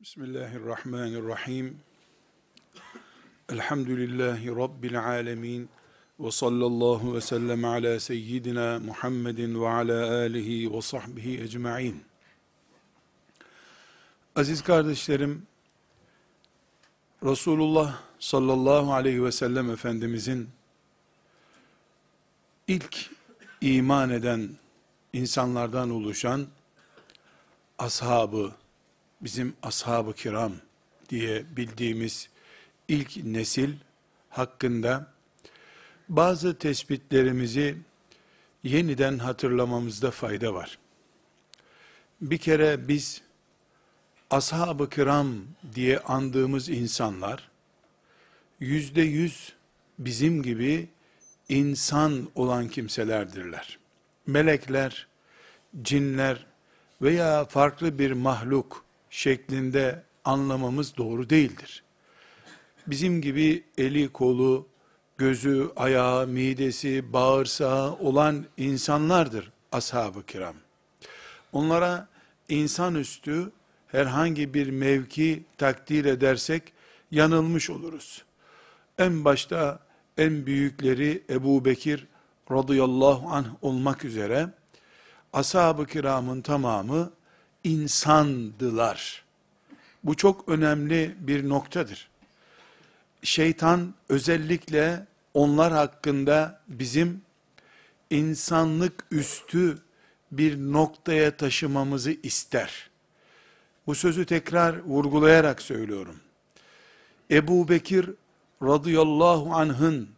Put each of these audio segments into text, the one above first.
Bismillahirrahmanirrahim. Elhamdülillahi Rabbil alemin. Ve sallallahu ve sellem ala seyyidina Muhammedin ve ala alihi ve sahbihi ecma'in. Aziz kardeşlerim, Resulullah sallallahu aleyhi ve sellem Efendimizin ilk iman eden insanlardan oluşan ashabı, bizim ashab-ı kiram diye bildiğimiz ilk nesil hakkında bazı tespitlerimizi yeniden hatırlamamızda fayda var. Bir kere biz ashab-ı kiram diye andığımız insanlar yüzde yüz bizim gibi insan olan kimselerdirler. Melekler, cinler veya farklı bir mahluk şeklinde anlamamız doğru değildir. Bizim gibi eli kolu, gözü, ayağı, midesi, bağırsağı olan insanlardır ashab-ı kiram. Onlara insanüstü herhangi bir mevki takdir edersek yanılmış oluruz. En başta en büyükleri Ebu Bekir radıyallahu anh olmak üzere ashab-ı kiramın tamamı insandılar. Bu çok önemli bir noktadır. Şeytan özellikle onlar hakkında bizim insanlık üstü bir noktaya taşımamızı ister. Bu sözü tekrar vurgulayarak söylüyorum. Ebu Bekir radıyallahu anh'ın,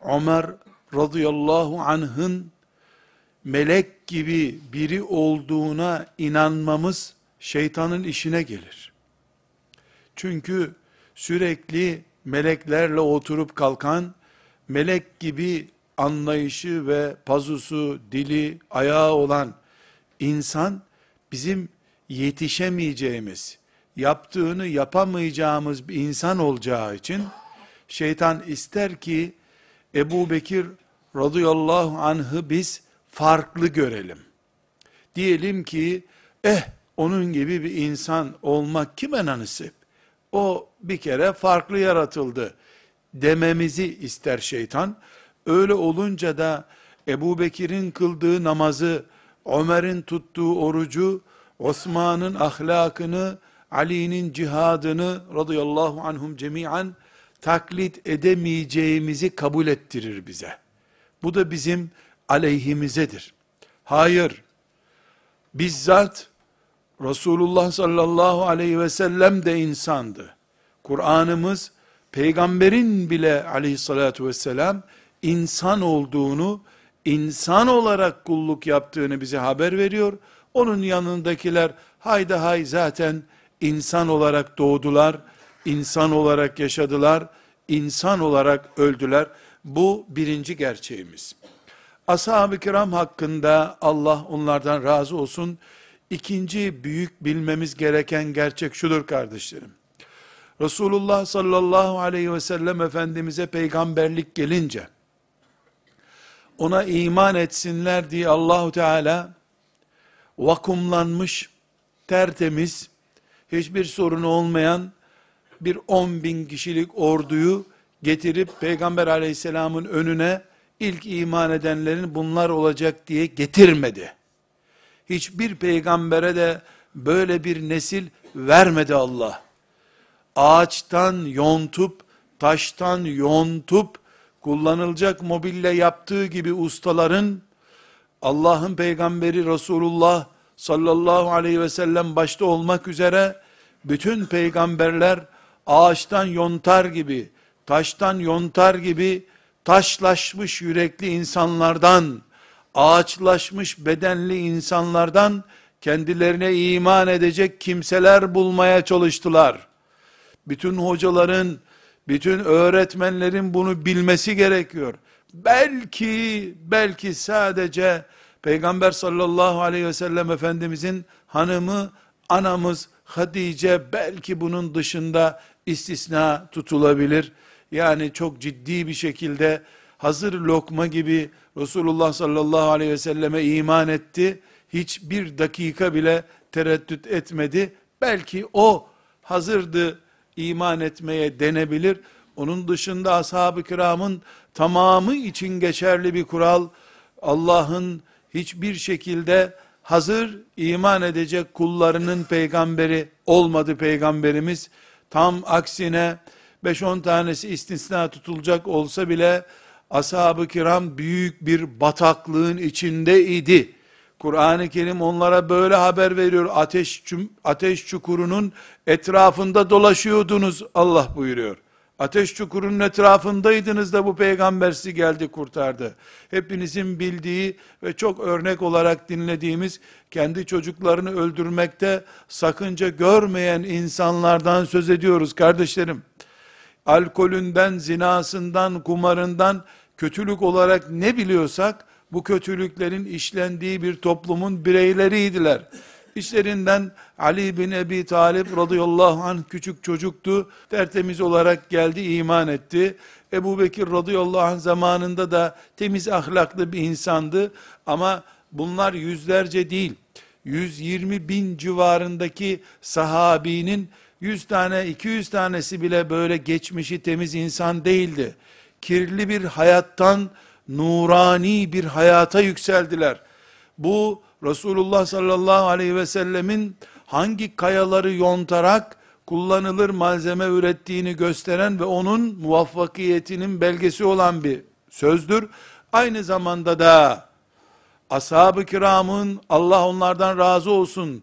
Ömer radıyallahu anh'ın melek gibi biri olduğuna inanmamız şeytanın işine gelir. Çünkü sürekli meleklerle oturup kalkan, melek gibi anlayışı ve pazusu, dili, ayağı olan insan, bizim yetişemeyeceğimiz, yaptığını yapamayacağımız bir insan olacağı için, şeytan ister ki, Ebu Bekir radıyallahu anh'ı biz farklı görelim. Diyelim ki, eh onun gibi bir insan olmak kime nasip? O bir kere farklı yaratıldı dememizi ister şeytan. Öyle olunca da Ebu Bekir'in kıldığı namazı, Ömer'in tuttuğu orucu, Osman'ın ahlakını, Ali'nin cihadını radıyallahu anhum cemiyen taklit edemeyeceğimizi kabul ettirir bize. Bu da bizim aleyhimizedir. Hayır, bizzat Resulullah sallallahu aleyhi ve sellem de insandı. Kur'an'ımız, peygamberin bile aleyhissalatu vesselam, insan olduğunu, insan olarak kulluk yaptığını bize haber veriyor. Onun yanındakiler, hayda hay zaten insan olarak doğdular, insan olarak yaşadılar, insan olarak öldüler. Bu birinci gerçeğimiz. Ashab-ı kiram hakkında Allah onlardan razı olsun. İkinci büyük bilmemiz gereken gerçek şudur kardeşlerim. Resulullah sallallahu aleyhi ve sellem Efendimiz'e peygamberlik gelince, ona iman etsinler diye Allahu Teala vakumlanmış, tertemiz, hiçbir sorunu olmayan bir 10 bin kişilik orduyu getirip Peygamber aleyhisselamın önüne ilk iman edenlerin bunlar olacak diye getirmedi. Hiçbir peygambere de böyle bir nesil vermedi Allah. Ağaçtan yontup, taştan yontup, kullanılacak mobilya yaptığı gibi ustaların, Allah'ın peygamberi Resulullah sallallahu aleyhi ve sellem başta olmak üzere, bütün peygamberler ağaçtan yontar gibi, taştan yontar gibi, taşlaşmış yürekli insanlardan, ağaçlaşmış bedenli insanlardan kendilerine iman edecek kimseler bulmaya çalıştılar. Bütün hocaların, bütün öğretmenlerin bunu bilmesi gerekiyor. Belki, belki sadece Peygamber sallallahu aleyhi ve sellem Efendimizin hanımı, anamız Hatice belki bunun dışında istisna tutulabilir yani çok ciddi bir şekilde hazır lokma gibi Resulullah sallallahu aleyhi ve selleme iman etti. Hiçbir dakika bile tereddüt etmedi. Belki o hazırdı iman etmeye denebilir. Onun dışında ashab-ı kiramın tamamı için geçerli bir kural, Allah'ın hiçbir şekilde hazır iman edecek kullarının peygamberi olmadı peygamberimiz. Tam aksine 5-10 tanesi istisna tutulacak olsa bile ashab-ı kiram büyük bir bataklığın içindeydi. Kur'an-ı Kerim onlara böyle haber veriyor. Ateş, ateş çukurunun etrafında dolaşıyordunuz Allah buyuruyor. Ateş çukurunun etrafındaydınız da bu peygamber sizi geldi kurtardı. Hepinizin bildiği ve çok örnek olarak dinlediğimiz kendi çocuklarını öldürmekte sakınca görmeyen insanlardan söz ediyoruz kardeşlerim. Alkolünden, zinasından, kumarından kötülük olarak ne biliyorsak bu kötülüklerin işlendiği bir toplumun bireyleriydiler. İşlerinden Ali bin Ebi Talib radıyallahu anh küçük çocuktu. Tertemiz olarak geldi, iman etti. Ebu Bekir radıyallahu anh zamanında da temiz ahlaklı bir insandı. Ama bunlar yüzlerce değil, 120 bin civarındaki sahabinin 100 tane, 200 tanesi bile böyle geçmişi temiz insan değildi. Kirli bir hayattan nurani bir hayata yükseldiler. Bu Resulullah sallallahu aleyhi ve sellemin hangi kayaları yontarak kullanılır malzeme ürettiğini gösteren ve onun muvaffakiyetinin belgesi olan bir sözdür. Aynı zamanda da ashab-ı kiramın Allah onlardan razı olsun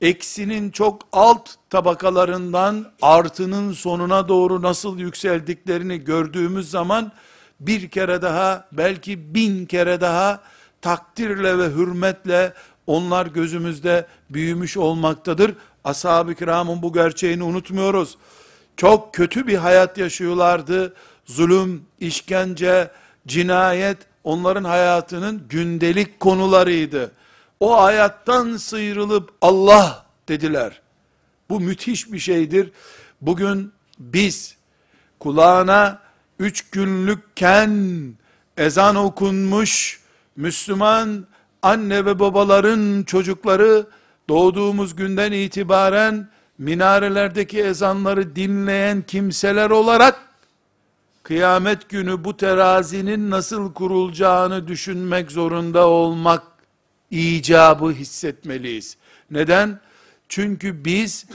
eksinin çok alt tabakalarından artının sonuna doğru nasıl yükseldiklerini gördüğümüz zaman bir kere daha belki bin kere daha takdirle ve hürmetle onlar gözümüzde büyümüş olmaktadır. Ashab-ı kiramın bu gerçeğini unutmuyoruz. Çok kötü bir hayat yaşıyorlardı. Zulüm, işkence, cinayet onların hayatının gündelik konularıydı. O hayattan sıyrılıp Allah dediler. Bu müthiş bir şeydir. Bugün biz kulağına üç günlükken ezan okunmuş Müslüman anne ve babaların çocukları doğduğumuz günden itibaren minarelerdeki ezanları dinleyen kimseler olarak kıyamet günü bu terazinin nasıl kurulacağını düşünmek zorunda olmak icabı hissetmeliyiz. Neden? Çünkü biz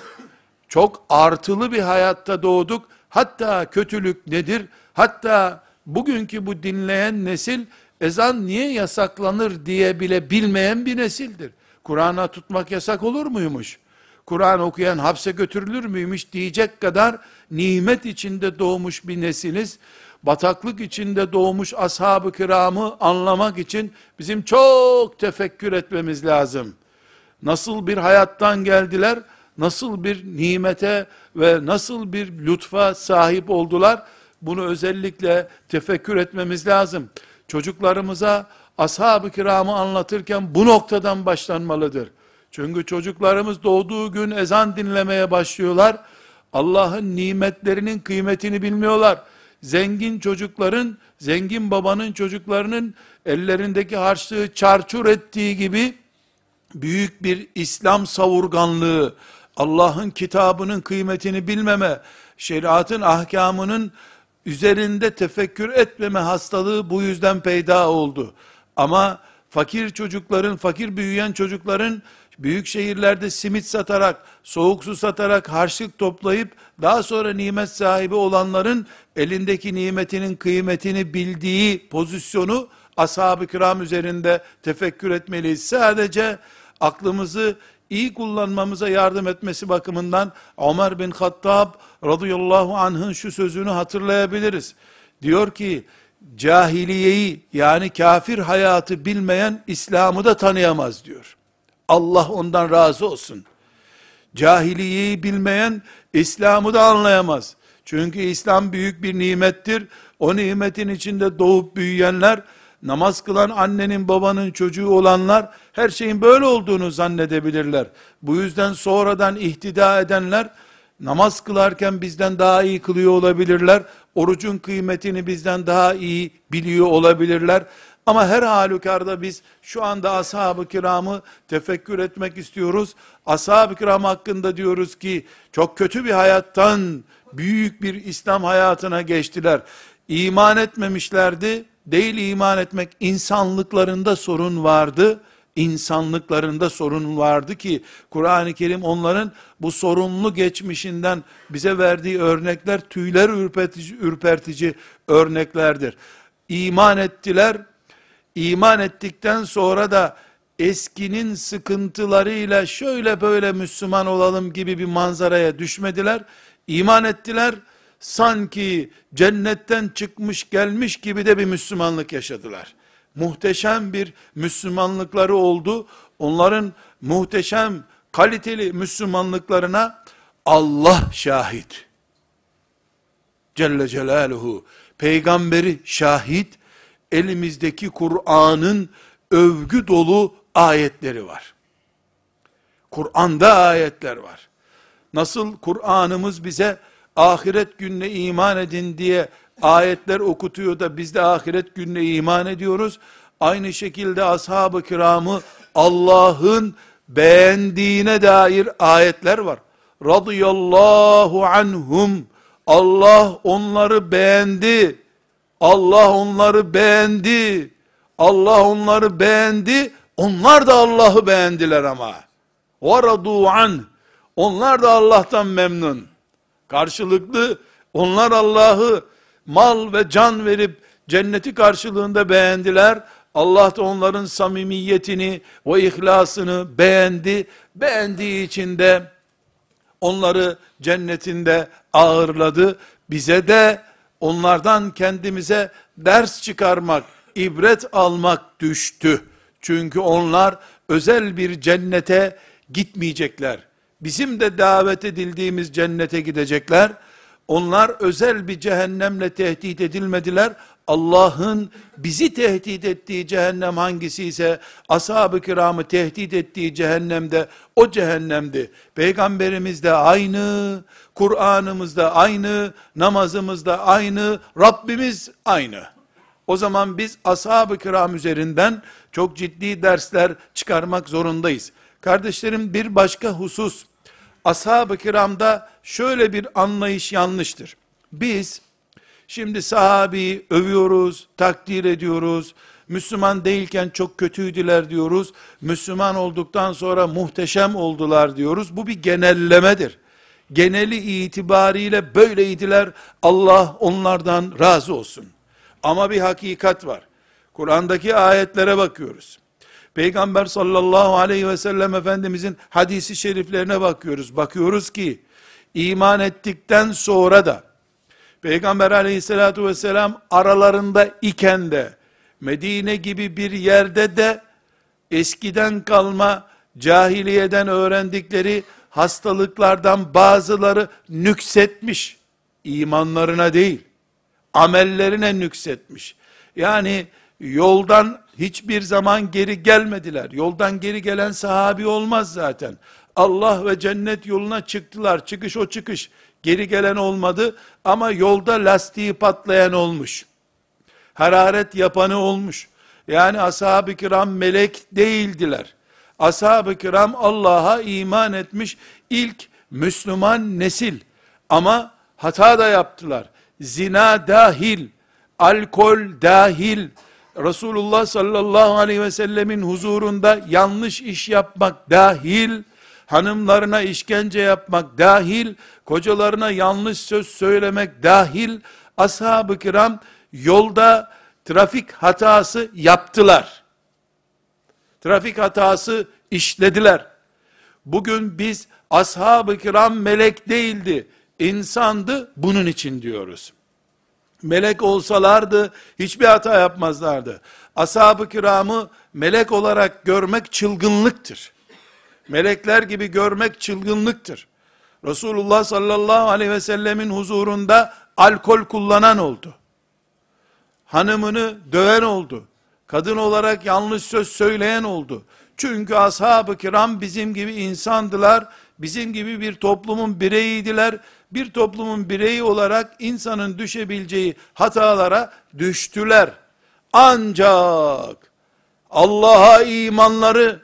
çok artılı bir hayatta doğduk. Hatta kötülük nedir? Hatta bugünkü bu dinleyen nesil ezan niye yasaklanır diye bile bilmeyen bir nesildir. Kur'an'a tutmak yasak olur muymuş? Kur'an okuyan hapse götürülür müymüş diyecek kadar nimet içinde doğmuş bir nesiliz. Bataklık içinde doğmuş ashab-ı kiramı anlamak için bizim çok tefekkür etmemiz lazım. Nasıl bir hayattan geldiler, nasıl bir nimete ve nasıl bir lütfa sahip oldular, bunu özellikle tefekkür etmemiz lazım. Çocuklarımıza ashab-ı kiramı anlatırken bu noktadan başlanmalıdır. Çünkü çocuklarımız doğduğu gün ezan dinlemeye başlıyorlar. Allah'ın nimetlerinin kıymetini bilmiyorlar. Zengin çocukların, zengin babanın çocuklarının ellerindeki harçlığı çarçur ettiği gibi büyük bir İslam savurganlığı, Allah'ın kitabının kıymetini bilmeme, şeriatın ahkamının üzerinde tefekkür etmeme hastalığı bu yüzden peyda oldu. Ama fakir çocukların, fakir büyüyen çocukların büyük şehirlerde simit satarak, soğuk su satarak harçlık toplayıp daha sonra nimet sahibi olanların elindeki nimetinin kıymetini bildiği pozisyonu ashab-ı kiram üzerinde tefekkür etmeliyiz. Sadece aklımızı iyi kullanmamıza yardım etmesi bakımından Ömer bin Hattab radıyallahu anh'ın şu sözünü hatırlayabiliriz. Diyor ki, cahiliyeyi yani kafir hayatı bilmeyen İslam'ı da tanıyamaz diyor. Allah ondan razı olsun. Cahiliyeyi bilmeyen İslam'ı da anlayamaz. Çünkü İslam büyük bir nimettir. O nimetin içinde doğup büyüyenler, namaz kılan annenin babanın çocuğu olanlar, her şeyin böyle olduğunu zannedebilirler. Bu yüzden sonradan ihtida edenler, namaz kılarken bizden daha iyi kılıyor olabilirler. Orucun kıymetini bizden daha iyi biliyor olabilirler. Ama her halükarda biz şu anda ashab-ı kiramı tefekkür etmek istiyoruz. Ashab-ı kiram hakkında diyoruz ki çok kötü bir hayattan büyük bir İslam hayatına geçtiler. İman etmemişlerdi. Değil iman etmek insanlıklarında sorun vardı insanlıklarında sorun vardı ki Kur'an-ı Kerim onların bu sorunlu geçmişinden bize verdiği örnekler tüyler ürpertici, ürpertici örneklerdir. İman ettiler. İman ettikten sonra da eskinin sıkıntılarıyla şöyle böyle Müslüman olalım gibi bir manzaraya düşmediler. İman ettiler. Sanki cennetten çıkmış gelmiş gibi de bir Müslümanlık yaşadılar muhteşem bir Müslümanlıkları oldu. Onların muhteşem, kaliteli Müslümanlıklarına Allah şahit. Celle Celaluhu. Peygamberi şahit. Elimizdeki Kur'an'ın övgü dolu ayetleri var. Kur'an'da ayetler var. Nasıl Kur'an'ımız bize ahiret gününe iman edin diye ayetler okutuyor da biz de ahiret gününe iman ediyoruz. Aynı şekilde ashab-ı kiramı Allah'ın beğendiğine dair ayetler var. Radıyallahu anhum. Allah onları beğendi. Allah onları beğendi. Allah onları beğendi. Onlar da Allah'ı beğendiler ama. وَرَضُوا an. Onlar da Allah'tan memnun. Karşılıklı onlar Allah'ı mal ve can verip cenneti karşılığında beğendiler. Allah da onların samimiyetini ve ihlasını beğendi. Beğendiği için de onları cennetinde ağırladı. Bize de onlardan kendimize ders çıkarmak, ibret almak düştü. Çünkü onlar özel bir cennete gitmeyecekler. Bizim de davet edildiğimiz cennete gidecekler. Onlar özel bir cehennemle tehdit edilmediler. Allah'ın bizi tehdit ettiği cehennem hangisi ise ashab-ı kiramı tehdit ettiği cehennemde o cehennemdi. Peygamberimiz de aynı, Kur'an'ımız da aynı, namazımız da aynı, Rabbimiz aynı. O zaman biz ashab-ı kiram üzerinden çok ciddi dersler çıkarmak zorundayız. Kardeşlerim bir başka husus, ashab-ı kiramda şöyle bir anlayış yanlıştır. Biz şimdi sahabi övüyoruz, takdir ediyoruz. Müslüman değilken çok kötüydüler diyoruz. Müslüman olduktan sonra muhteşem oldular diyoruz. Bu bir genellemedir. Geneli itibariyle böyleydiler. Allah onlardan razı olsun. Ama bir hakikat var. Kur'an'daki ayetlere bakıyoruz. Peygamber sallallahu aleyhi ve sellem Efendimizin hadisi şeriflerine bakıyoruz. Bakıyoruz ki iman ettikten sonra da Peygamber aleyhissalatu vesselam aralarında iken de Medine gibi bir yerde de eskiden kalma cahiliyeden öğrendikleri hastalıklardan bazıları nüksetmiş. imanlarına değil, amellerine nüksetmiş. Yani yoldan hiçbir zaman geri gelmediler. Yoldan geri gelen sahabi olmaz zaten. Allah ve cennet yoluna çıktılar. Çıkış o çıkış. Geri gelen olmadı ama yolda lastiği patlayan olmuş. Hararet yapanı olmuş. Yani ashab-ı kiram melek değildiler. Ashab-ı kiram Allah'a iman etmiş ilk Müslüman nesil. Ama hata da yaptılar. Zina dahil, alkol dahil, Resulullah sallallahu aleyhi ve sellemin huzurunda yanlış iş yapmak dahil, hanımlarına işkence yapmak dahil, kocalarına yanlış söz söylemek dahil, ashab-ı kiram yolda trafik hatası yaptılar. Trafik hatası işlediler. Bugün biz ashab-ı kiram melek değildi, insandı bunun için diyoruz. Melek olsalardı hiçbir hata yapmazlardı. Ashab-ı kiramı melek olarak görmek çılgınlıktır. Melekler gibi görmek çılgınlıktır. Resulullah sallallahu aleyhi ve sellemin huzurunda alkol kullanan oldu. Hanımını döven oldu. Kadın olarak yanlış söz söyleyen oldu. Çünkü ashab-ı kiram bizim gibi insandılar. Bizim gibi bir toplumun bireyiydiler bir toplumun bireyi olarak insanın düşebileceği hatalara düştüler. Ancak Allah'a imanları,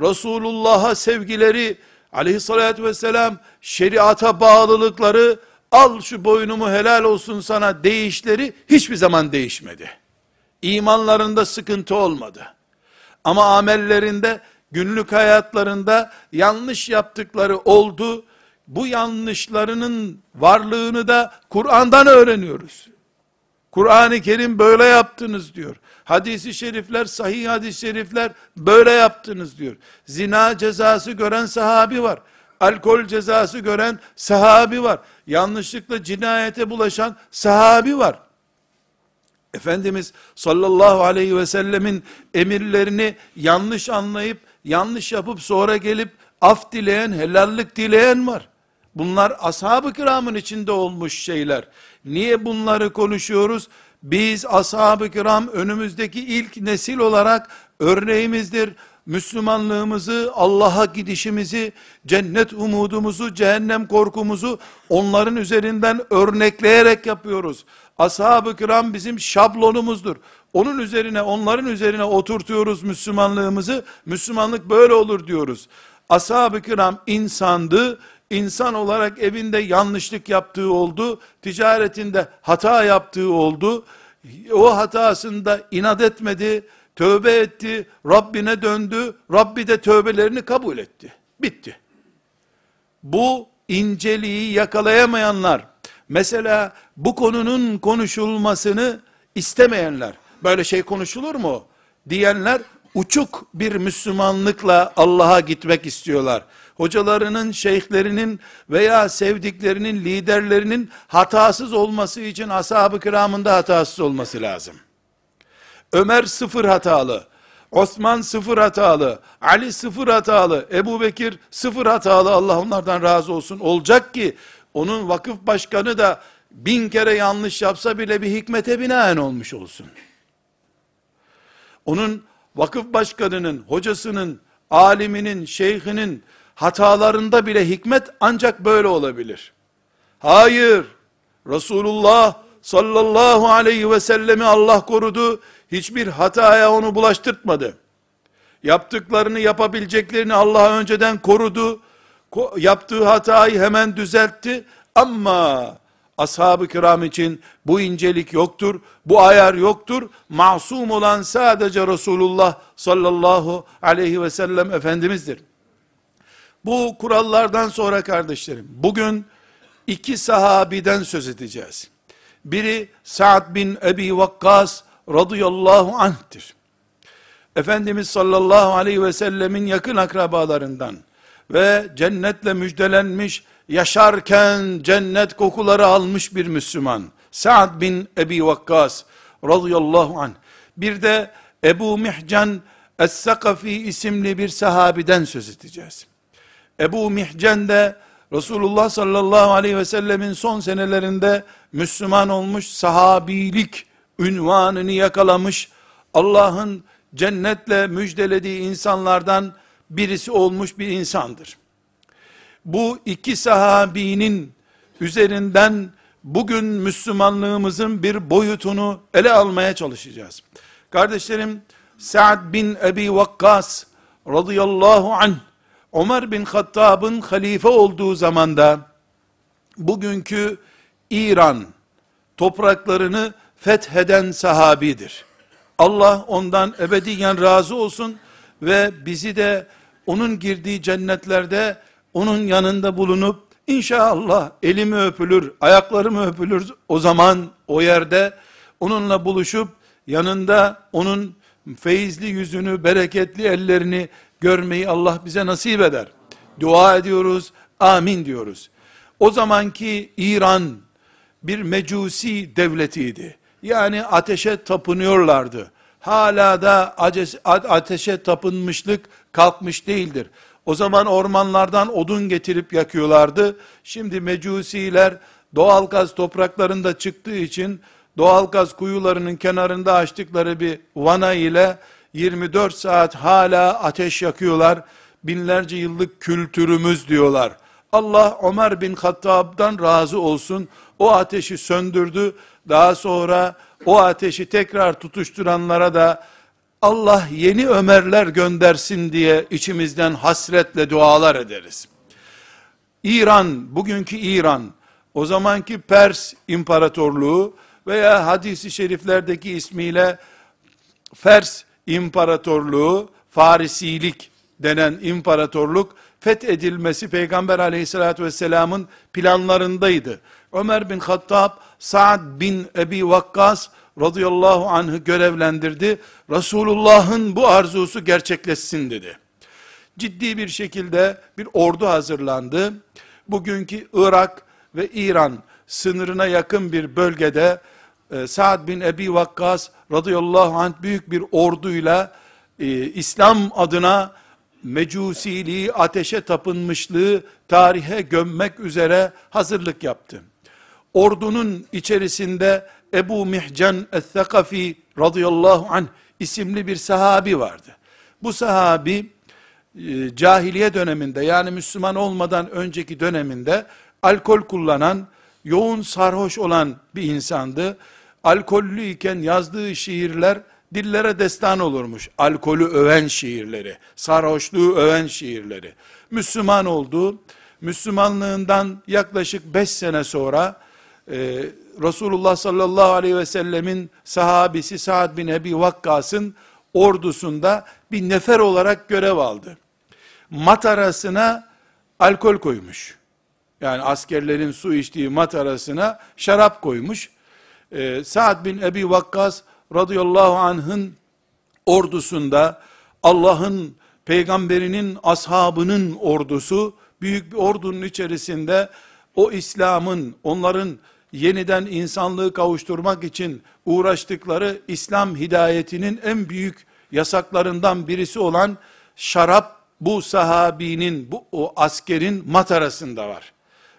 Resulullah'a sevgileri, aleyhissalatü vesselam şeriata bağlılıkları, al şu boynumu helal olsun sana değişleri hiçbir zaman değişmedi. İmanlarında sıkıntı olmadı. Ama amellerinde, günlük hayatlarında yanlış yaptıkları oldu. Bu yanlışlarının varlığını da Kur'an'dan öğreniyoruz. Kur'an-ı Kerim böyle yaptınız diyor. Hadisi şerifler, sahih hadis-i şerifler böyle yaptınız diyor. Zina cezası gören sahabi var. Alkol cezası gören sahabi var. Yanlışlıkla cinayete bulaşan sahabi var. Efendimiz sallallahu aleyhi ve sellemin emirlerini yanlış anlayıp, yanlış yapıp sonra gelip af dileyen, helallik dileyen var. Bunlar ashab-ı kiramın içinde olmuş şeyler. Niye bunları konuşuyoruz? Biz ashab-ı kiram önümüzdeki ilk nesil olarak örneğimizdir. Müslümanlığımızı, Allah'a gidişimizi, cennet umudumuzu, cehennem korkumuzu onların üzerinden örnekleyerek yapıyoruz. Ashab-ı kiram bizim şablonumuzdur. Onun üzerine, onların üzerine oturtuyoruz Müslümanlığımızı. Müslümanlık böyle olur diyoruz. Ashab-ı kiram insandı, insan olarak evinde yanlışlık yaptığı oldu, ticaretinde hata yaptığı oldu, o hatasında inat etmedi, tövbe etti, Rabbine döndü, Rabbi de tövbelerini kabul etti. Bitti. Bu inceliği yakalayamayanlar, mesela bu konunun konuşulmasını istemeyenler, böyle şey konuşulur mu? Diyenler, uçuk bir Müslümanlıkla Allah'a gitmek istiyorlar hocalarının, şeyhlerinin veya sevdiklerinin, liderlerinin hatasız olması için ashab-ı kiramın da hatasız olması lazım. Ömer sıfır hatalı, Osman sıfır hatalı, Ali sıfır hatalı, Ebu Bekir sıfır hatalı, Allah onlardan razı olsun, olacak ki, onun vakıf başkanı da bin kere yanlış yapsa bile bir hikmete binaen olmuş olsun. Onun vakıf başkanının, hocasının, aliminin, şeyhinin, hatalarında bile hikmet ancak böyle olabilir. Hayır, Resulullah sallallahu aleyhi ve sellemi Allah korudu, hiçbir hataya onu bulaştırtmadı. Yaptıklarını yapabileceklerini Allah önceden korudu, yaptığı hatayı hemen düzeltti, ama ashab-ı kiram için bu incelik yoktur, bu ayar yoktur, masum olan sadece Resulullah sallallahu aleyhi ve sellem Efendimiz'dir. Bu kurallardan sonra kardeşlerim, bugün iki sahabiden söz edeceğiz. Biri Sa'd bin Ebi Vakkas radıyallahu anh'tir. Efendimiz sallallahu aleyhi ve sellemin yakın akrabalarından ve cennetle müjdelenmiş, yaşarken cennet kokuları almış bir Müslüman. Sa'd bin Ebi Vakkas radıyallahu anh. Bir de Ebu Mihcan Es-Sakafi isimli bir sahabiden söz edeceğiz. Ebu Mihcen de Resulullah sallallahu aleyhi ve sellemin son senelerinde Müslüman olmuş sahabilik ünvanını yakalamış Allah'ın cennetle müjdelediği insanlardan birisi olmuş bir insandır. Bu iki sahabinin üzerinden bugün Müslümanlığımızın bir boyutunu ele almaya çalışacağız. Kardeşlerim, Sa'd bin Ebi Vakkas radıyallahu anh Ömer bin Hattab'ın halife olduğu zamanda bugünkü İran topraklarını fetheden sahabidir. Allah ondan ebediyen razı olsun ve bizi de onun girdiği cennetlerde onun yanında bulunup inşallah elimi öpülür, ayaklarım öpülür o zaman o yerde onunla buluşup yanında onun feyizli yüzünü, bereketli ellerini görmeyi Allah bize nasip eder. Dua ediyoruz, amin diyoruz. O zamanki İran bir mecusi devletiydi. Yani ateşe tapınıyorlardı. Hala da ateşe tapınmışlık kalkmış değildir. O zaman ormanlardan odun getirip yakıyorlardı. Şimdi mecusiler doğal gaz topraklarında çıktığı için doğal gaz kuyularının kenarında açtıkları bir vana ile 24 saat hala ateş yakıyorlar. Binlerce yıllık kültürümüz diyorlar. Allah Ömer bin Hattab'dan razı olsun. O ateşi söndürdü. Daha sonra o ateşi tekrar tutuşturanlara da Allah yeni Ömerler göndersin diye içimizden hasretle dualar ederiz. İran, bugünkü İran, o zamanki Pers İmparatorluğu veya hadisi şeriflerdeki ismiyle Fers İmparatorluğu, Farisilik denen imparatorluk fethedilmesi Peygamber aleyhissalatü vesselamın planlarındaydı. Ömer bin Hattab, Sa'd bin Ebi Vakkas radıyallahu anh'ı görevlendirdi. Resulullah'ın bu arzusu gerçekleşsin dedi. Ciddi bir şekilde bir ordu hazırlandı. Bugünkü Irak ve İran sınırına yakın bir bölgede e, Sa'd bin Ebi Vakkas radıyallahu anh büyük bir orduyla e, İslam adına mecusiliği, ateşe tapınmışlığı tarihe gömmek üzere hazırlık yaptı. Ordunun içerisinde Ebu Mihcan el-Thakafi radıyallahu anh isimli bir sahabi vardı. Bu sahabi e, cahiliye döneminde yani Müslüman olmadan önceki döneminde alkol kullanan, yoğun sarhoş olan bir insandı. Alkollü iken yazdığı şiirler dillere destan olurmuş. Alkolü öven şiirleri, sarhoşluğu öven şiirleri. Müslüman oldu. Müslümanlığından yaklaşık 5 sene sonra e, Resulullah sallallahu aleyhi ve sellemin sahabisi Sa'd bin Ebi Vakkas'ın ordusunda bir nefer olarak görev aldı. Matarasına alkol koymuş. Yani askerlerin su içtiği matarasına şarap koymuş. Ee, Sa'd bin Ebi Vakkas radıyallahu anh'ın ordusunda Allah'ın peygamberinin ashabının ordusu büyük bir ordunun içerisinde o İslam'ın onların yeniden insanlığı kavuşturmak için uğraştıkları İslam hidayetinin en büyük yasaklarından birisi olan şarap bu sahabinin, bu o askerin matarasında var.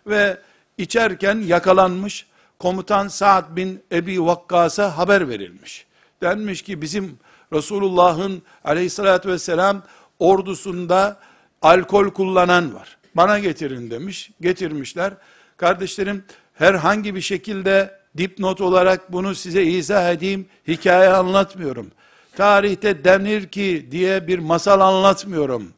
Ve içerken yakalanmış, komutan Sa'd bin Ebi Vakkas'a haber verilmiş. Denmiş ki bizim Resulullah'ın aleyhissalatü vesselam ordusunda alkol kullanan var. Bana getirin demiş. Getirmişler. Kardeşlerim herhangi bir şekilde dipnot olarak bunu size izah edeyim. Hikaye anlatmıyorum. Tarihte denir ki diye bir masal anlatmıyorum.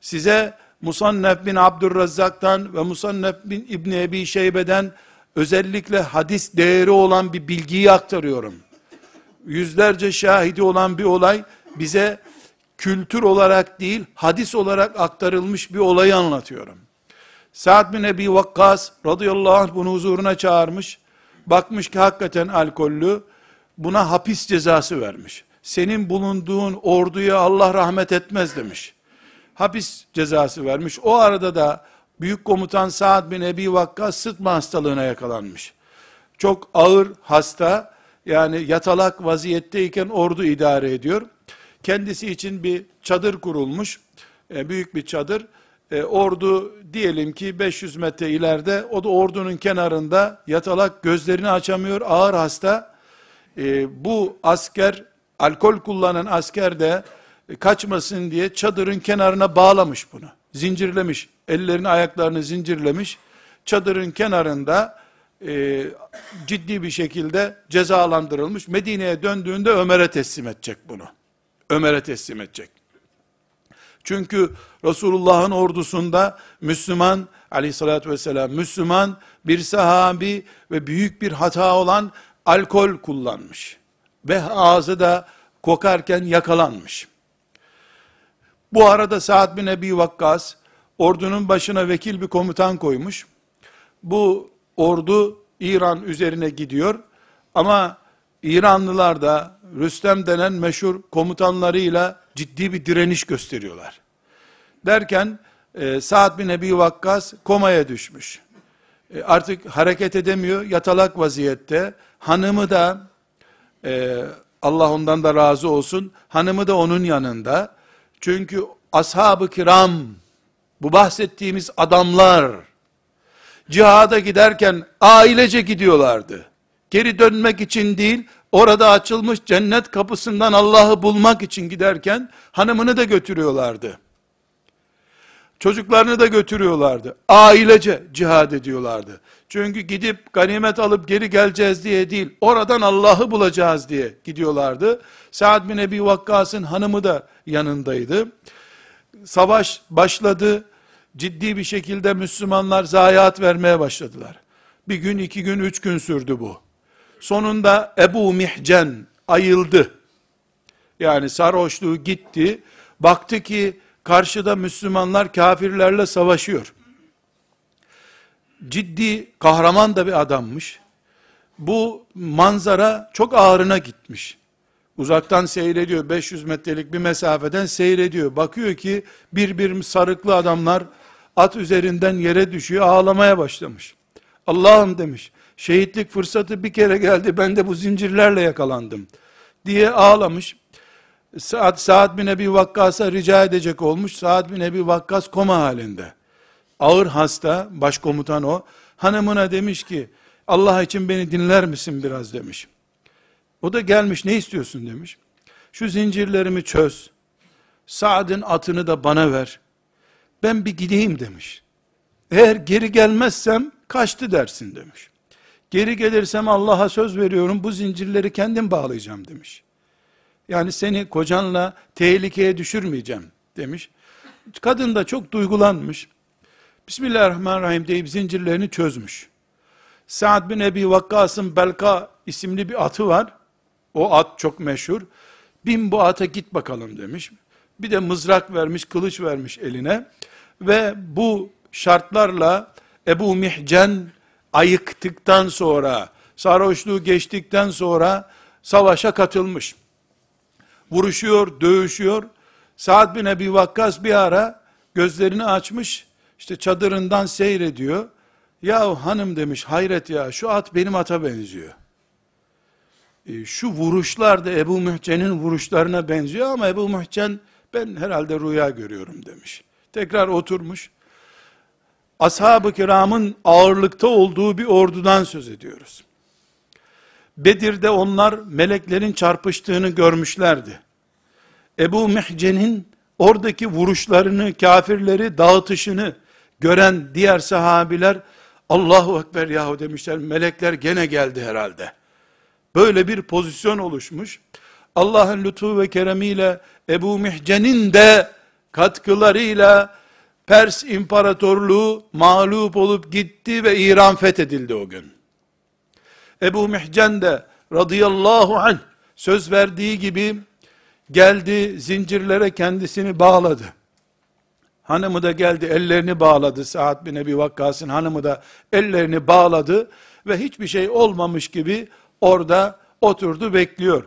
Size Musannef bin Abdurrazzak'tan ve Musannef bin İbni Ebi Şeybe'den özellikle hadis değeri olan bir bilgiyi aktarıyorum. Yüzlerce şahidi olan bir olay bize kültür olarak değil hadis olarak aktarılmış bir olayı anlatıyorum. Sa'd bin Ebi Vakkas radıyallahu anh bunu huzuruna çağırmış. Bakmış ki hakikaten alkollü. Buna hapis cezası vermiş. Senin bulunduğun orduya Allah rahmet etmez demiş. Hapis cezası vermiş. O arada da büyük komutan Sa'd bin Ebi Vakkas sıtma hastalığına yakalanmış. Çok ağır hasta yani yatalak vaziyetteyken ordu idare ediyor. Kendisi için bir çadır kurulmuş. E, büyük bir çadır. E, ordu diyelim ki 500 metre ileride o da ordunun kenarında yatalak gözlerini açamıyor ağır hasta. E, bu asker alkol kullanan asker de kaçmasın diye çadırın kenarına bağlamış bunu. Zincirlemiş. Ellerini ayaklarını zincirlemiş. Çadırın kenarında e, ciddi bir şekilde cezalandırılmış. Medine'ye döndüğünde Ömer'e teslim edecek bunu. Ömer'e teslim edecek. Çünkü Resulullah'ın ordusunda Müslüman aleyhissalatü vesselam Müslüman bir sahabi ve büyük bir hata olan alkol kullanmış. Ve ağzı da kokarken yakalanmış. Bu arada Sa'd bin Ebi Vakkas ordunun başına vekil bir komutan koymuş. Bu ordu İran üzerine gidiyor ama İranlılar da Rüstem denen meşhur komutanlarıyla ciddi bir direniş gösteriyorlar. Derken e, Sa'd bin Ebi Vakkas komaya düşmüş. E, artık hareket edemiyor, yatalak vaziyette. Hanımı da e, Allah ondan da razı olsun. Hanımı da onun yanında. Çünkü ashab-ı kiram, bu bahsettiğimiz adamlar, cihada giderken ailece gidiyorlardı. Geri dönmek için değil, orada açılmış cennet kapısından Allah'ı bulmak için giderken, hanımını da götürüyorlardı. Çocuklarını da götürüyorlardı. Ailece cihad ediyorlardı. Çünkü gidip ganimet alıp geri geleceğiz diye değil, oradan Allah'ı bulacağız diye gidiyorlardı. Sa'd bin Ebi Vakkas'ın hanımı da yanındaydı. Savaş başladı. Ciddi bir şekilde Müslümanlar zayiat vermeye başladılar. Bir gün, iki gün, üç gün sürdü bu. Sonunda Ebu Mihcen ayıldı. Yani sarhoşluğu gitti. Baktı ki karşıda Müslümanlar kafirlerle savaşıyor. Ciddi, kahraman da bir adammış. Bu manzara çok ağrına gitmiş. Uzaktan seyrediyor, 500 metrelik bir mesafeden seyrediyor. Bakıyor ki bir bir sarıklı adamlar at üzerinden yere düşüyor, ağlamaya başlamış. Allah'ım demiş, şehitlik fırsatı bir kere geldi, ben de bu zincirlerle yakalandım diye ağlamış. Saad, Saad bin Ebi Vakkas'a rica edecek olmuş. Saad bin Ebi Vakkas koma halinde. Ağır hasta, başkomutan o. Hanımına demiş ki, Allah için beni dinler misin biraz demiş. O da gelmiş, ne istiyorsun demiş. Şu zincirlerimi çöz. Saad'ın atını da bana ver. Ben bir gideyim demiş. Eğer geri gelmezsem kaçtı dersin demiş. Geri gelirsem Allah'a söz veriyorum bu zincirleri kendim bağlayacağım demiş. Yani seni kocanla tehlikeye düşürmeyeceğim demiş. Kadın da çok duygulanmış. Bismillahirrahmanirrahim deyip zincirlerini çözmüş. Sa'd bin Ebi Vakkas'ın Belka isimli bir atı var. O at çok meşhur. Bin bu ata git bakalım demiş. Bir de mızrak vermiş, kılıç vermiş eline. Ve bu şartlarla Ebu Mihcen ayıktıktan sonra, sarhoşluğu geçtikten sonra savaşa katılmış vuruşuyor, dövüşüyor. Saad bin Ebi Vakkas bir ara gözlerini açmış, işte çadırından seyrediyor. Ya hanım demiş, hayret ya şu at benim ata benziyor. E, şu vuruşlar da Ebu Muhcen'in vuruşlarına benziyor ama Ebu Muhcen ben herhalde rüya görüyorum demiş. Tekrar oturmuş. Ashab-ı kiramın ağırlıkta olduğu bir ordudan söz ediyoruz. Bedir'de onlar meleklerin çarpıştığını görmüşlerdi. Ebu Mihcen'in oradaki vuruşlarını, kafirleri dağıtışını gören diğer sahabiler Allahu Ekber yahu demişler. Melekler gene geldi herhalde. Böyle bir pozisyon oluşmuş. Allah'ın lütfu ve keremiyle Ebu Mihcen'in de katkılarıyla Pers İmparatorluğu mağlup olup gitti ve İran fethedildi o gün. Ebu Mihcen de radıyallahu anh söz verdiği gibi geldi zincirlere kendisini bağladı. Hanımı da geldi ellerini bağladı. Saad bin Ebi Vakkas'ın hanımı da ellerini bağladı ve hiçbir şey olmamış gibi orada oturdu bekliyor.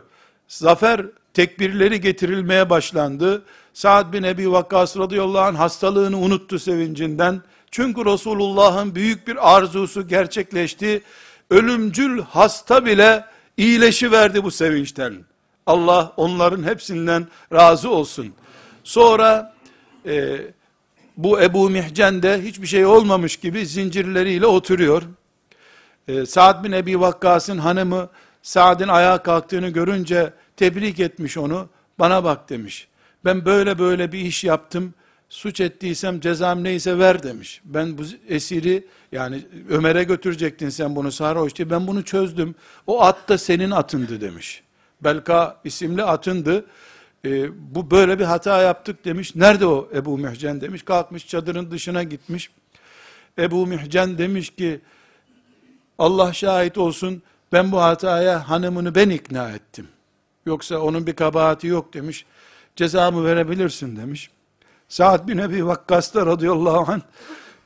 Zafer tekbirleri getirilmeye başlandı. Saad bin Ebi Vakkas radıyallahu anh hastalığını unuttu sevincinden. Çünkü Resulullah'ın büyük bir arzusu gerçekleşti ölümcül hasta bile iyileşi verdi bu sevinçten. Allah onların hepsinden razı olsun. Sonra e, bu Ebu Mihcen de hiçbir şey olmamış gibi zincirleriyle oturuyor. E, Sa'd bin Ebi Vakkas'ın hanımı Sa'd'ın ayağa kalktığını görünce tebrik etmiş onu. Bana bak demiş. Ben böyle böyle bir iş yaptım suç ettiysem cezam neyse ver demiş. Ben bu esiri yani Ömer'e götürecektin sen bunu sarhoş diye ben bunu çözdüm. O at da senin atındı demiş. Belka isimli atındı. E, bu böyle bir hata yaptık demiş. Nerede o Ebu Mühcen demiş. Kalkmış çadırın dışına gitmiş. Ebu Mühcen demiş ki Allah şahit olsun ben bu hataya hanımını ben ikna ettim. Yoksa onun bir kabahati yok demiş. Cezamı verebilirsin demiş. Sa'd bin Ebi Vakkas'ta radıyallahu anh,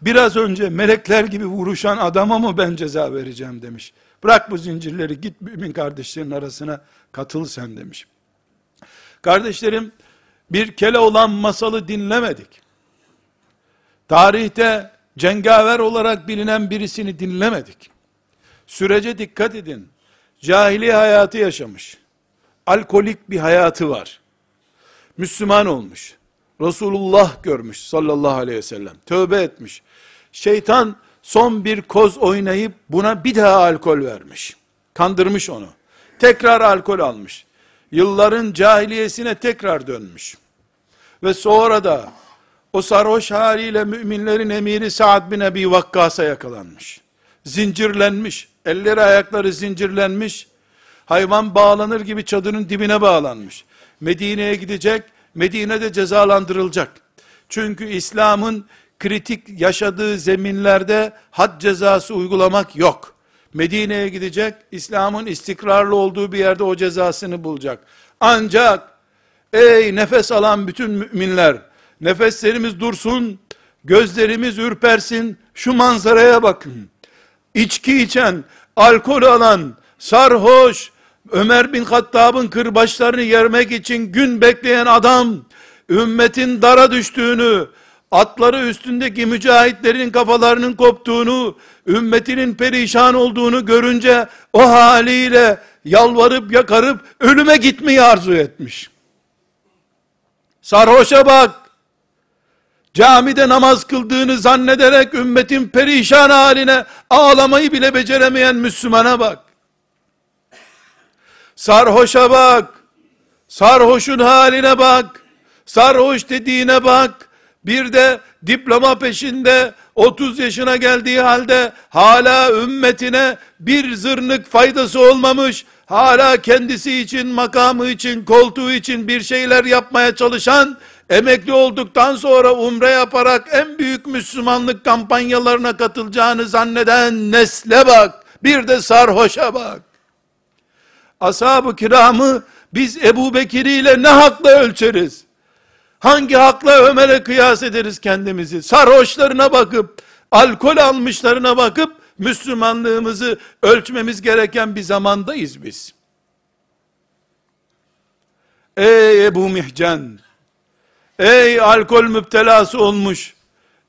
biraz önce melekler gibi vuruşan adama mı ben ceza vereceğim demiş. Bırak bu zincirleri git mümin kardeşlerin arasına katıl sen demiş. Kardeşlerim bir kele olan masalı dinlemedik. Tarihte cengaver olarak bilinen birisini dinlemedik. Sürece dikkat edin. Cahiliye hayatı yaşamış. Alkolik bir hayatı var. Müslüman olmuş. Resulullah görmüş sallallahu aleyhi ve sellem. Tövbe etmiş. Şeytan son bir koz oynayıp buna bir daha alkol vermiş. Kandırmış onu. Tekrar alkol almış. Yılların cahiliyesine tekrar dönmüş. Ve sonra da o sarhoş haliyle müminlerin emiri Sa'd bin Ebi Vakkas'a yakalanmış. Zincirlenmiş, elleri ayakları zincirlenmiş, hayvan bağlanır gibi çadırın dibine bağlanmış. Medine'ye gidecek, Medine'de cezalandırılacak. Çünkü İslam'ın kritik yaşadığı zeminlerde had cezası uygulamak yok. Medine'ye gidecek, İslam'ın istikrarlı olduğu bir yerde o cezasını bulacak. Ancak, ey nefes alan bütün müminler, nefeslerimiz dursun, gözlerimiz ürpersin, şu manzaraya bakın. İçki içen, alkol alan, sarhoş, Ömer bin Hattab'ın kırbaçlarını yermek için gün bekleyen adam, ümmetin dara düştüğünü, atları üstündeki mücahitlerin kafalarının koptuğunu, ümmetinin perişan olduğunu görünce o haliyle yalvarıp yakarıp ölüme gitmeyi arzu etmiş. Sarhoşa bak, camide namaz kıldığını zannederek ümmetin perişan haline ağlamayı bile beceremeyen Müslümana bak. Sarhoşa bak, sarhoşun haline bak, sarhoş dediğine bak, bir de diploma peşinde 30 yaşına geldiği halde hala ümmetine bir zırnık faydası olmamış, hala kendisi için, makamı için, koltuğu için bir şeyler yapmaya çalışan, emekli olduktan sonra umre yaparak en büyük Müslümanlık kampanyalarına katılacağını zanneden nesle bak, bir de sarhoşa bak. Ashab-ı kiramı biz Ebu Bekir ile ne hakla ölçeriz? Hangi hakla Ömer'e kıyas ederiz kendimizi? Sarhoşlarına bakıp, alkol almışlarına bakıp, Müslümanlığımızı ölçmemiz gereken bir zamandayız biz. Ey Ebu Mihcan, ey alkol müptelası olmuş,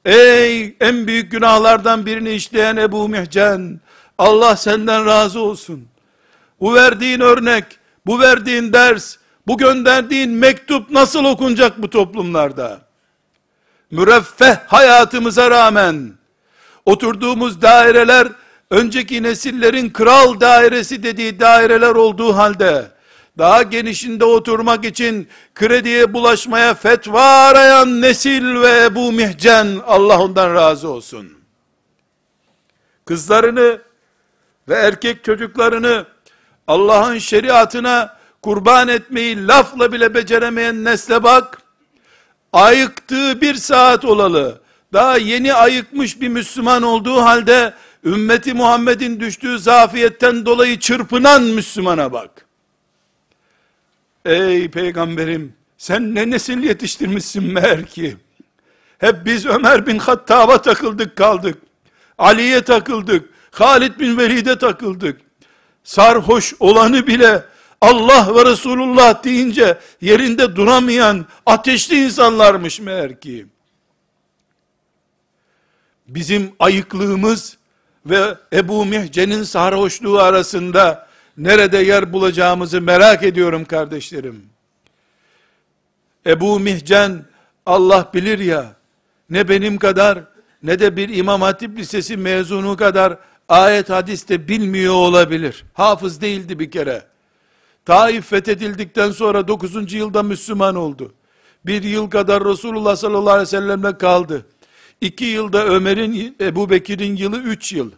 ey en büyük günahlardan birini işleyen Ebu Mihcan, Allah senden razı olsun. Bu verdiğin örnek, bu verdiğin ders, bu gönderdiğin mektup nasıl okunacak bu toplumlarda? Müreffeh hayatımıza rağmen, oturduğumuz daireler, önceki nesillerin kral dairesi dediği daireler olduğu halde, daha genişinde oturmak için krediye bulaşmaya fetva arayan nesil ve Ebu Mihcen, Allah ondan razı olsun. Kızlarını ve erkek çocuklarını Allah'ın şeriatına kurban etmeyi lafla bile beceremeyen nesle bak, ayıktığı bir saat olalı, daha yeni ayıkmış bir Müslüman olduğu halde, ümmeti Muhammed'in düştüğü zafiyetten dolayı çırpınan Müslümana bak. Ey peygamberim, sen ne nesil yetiştirmişsin meğer ki. Hep biz Ömer bin Hattab'a takıldık kaldık. Ali'ye takıldık. Halid bin Velid'e takıldık. Sarhoş olanı bile Allah ve Resulullah deyince yerinde duramayan ateşli insanlarmış meğer ki. Bizim ayıklığımız ve Ebu Mihce'nin sarhoşluğu arasında nerede yer bulacağımızı merak ediyorum kardeşlerim. Ebu Mihcen Allah bilir ya ne benim kadar ne de bir İmam Hatip Lisesi mezunu kadar ayet hadiste bilmiyor olabilir. Hafız değildi bir kere. Taif fethedildikten sonra 9. yılda Müslüman oldu. Bir yıl kadar Resulullah sallallahu aleyhi ve sellemle kaldı. İki yılda Ömer'in, Ebu Bekir'in yılı üç yıl.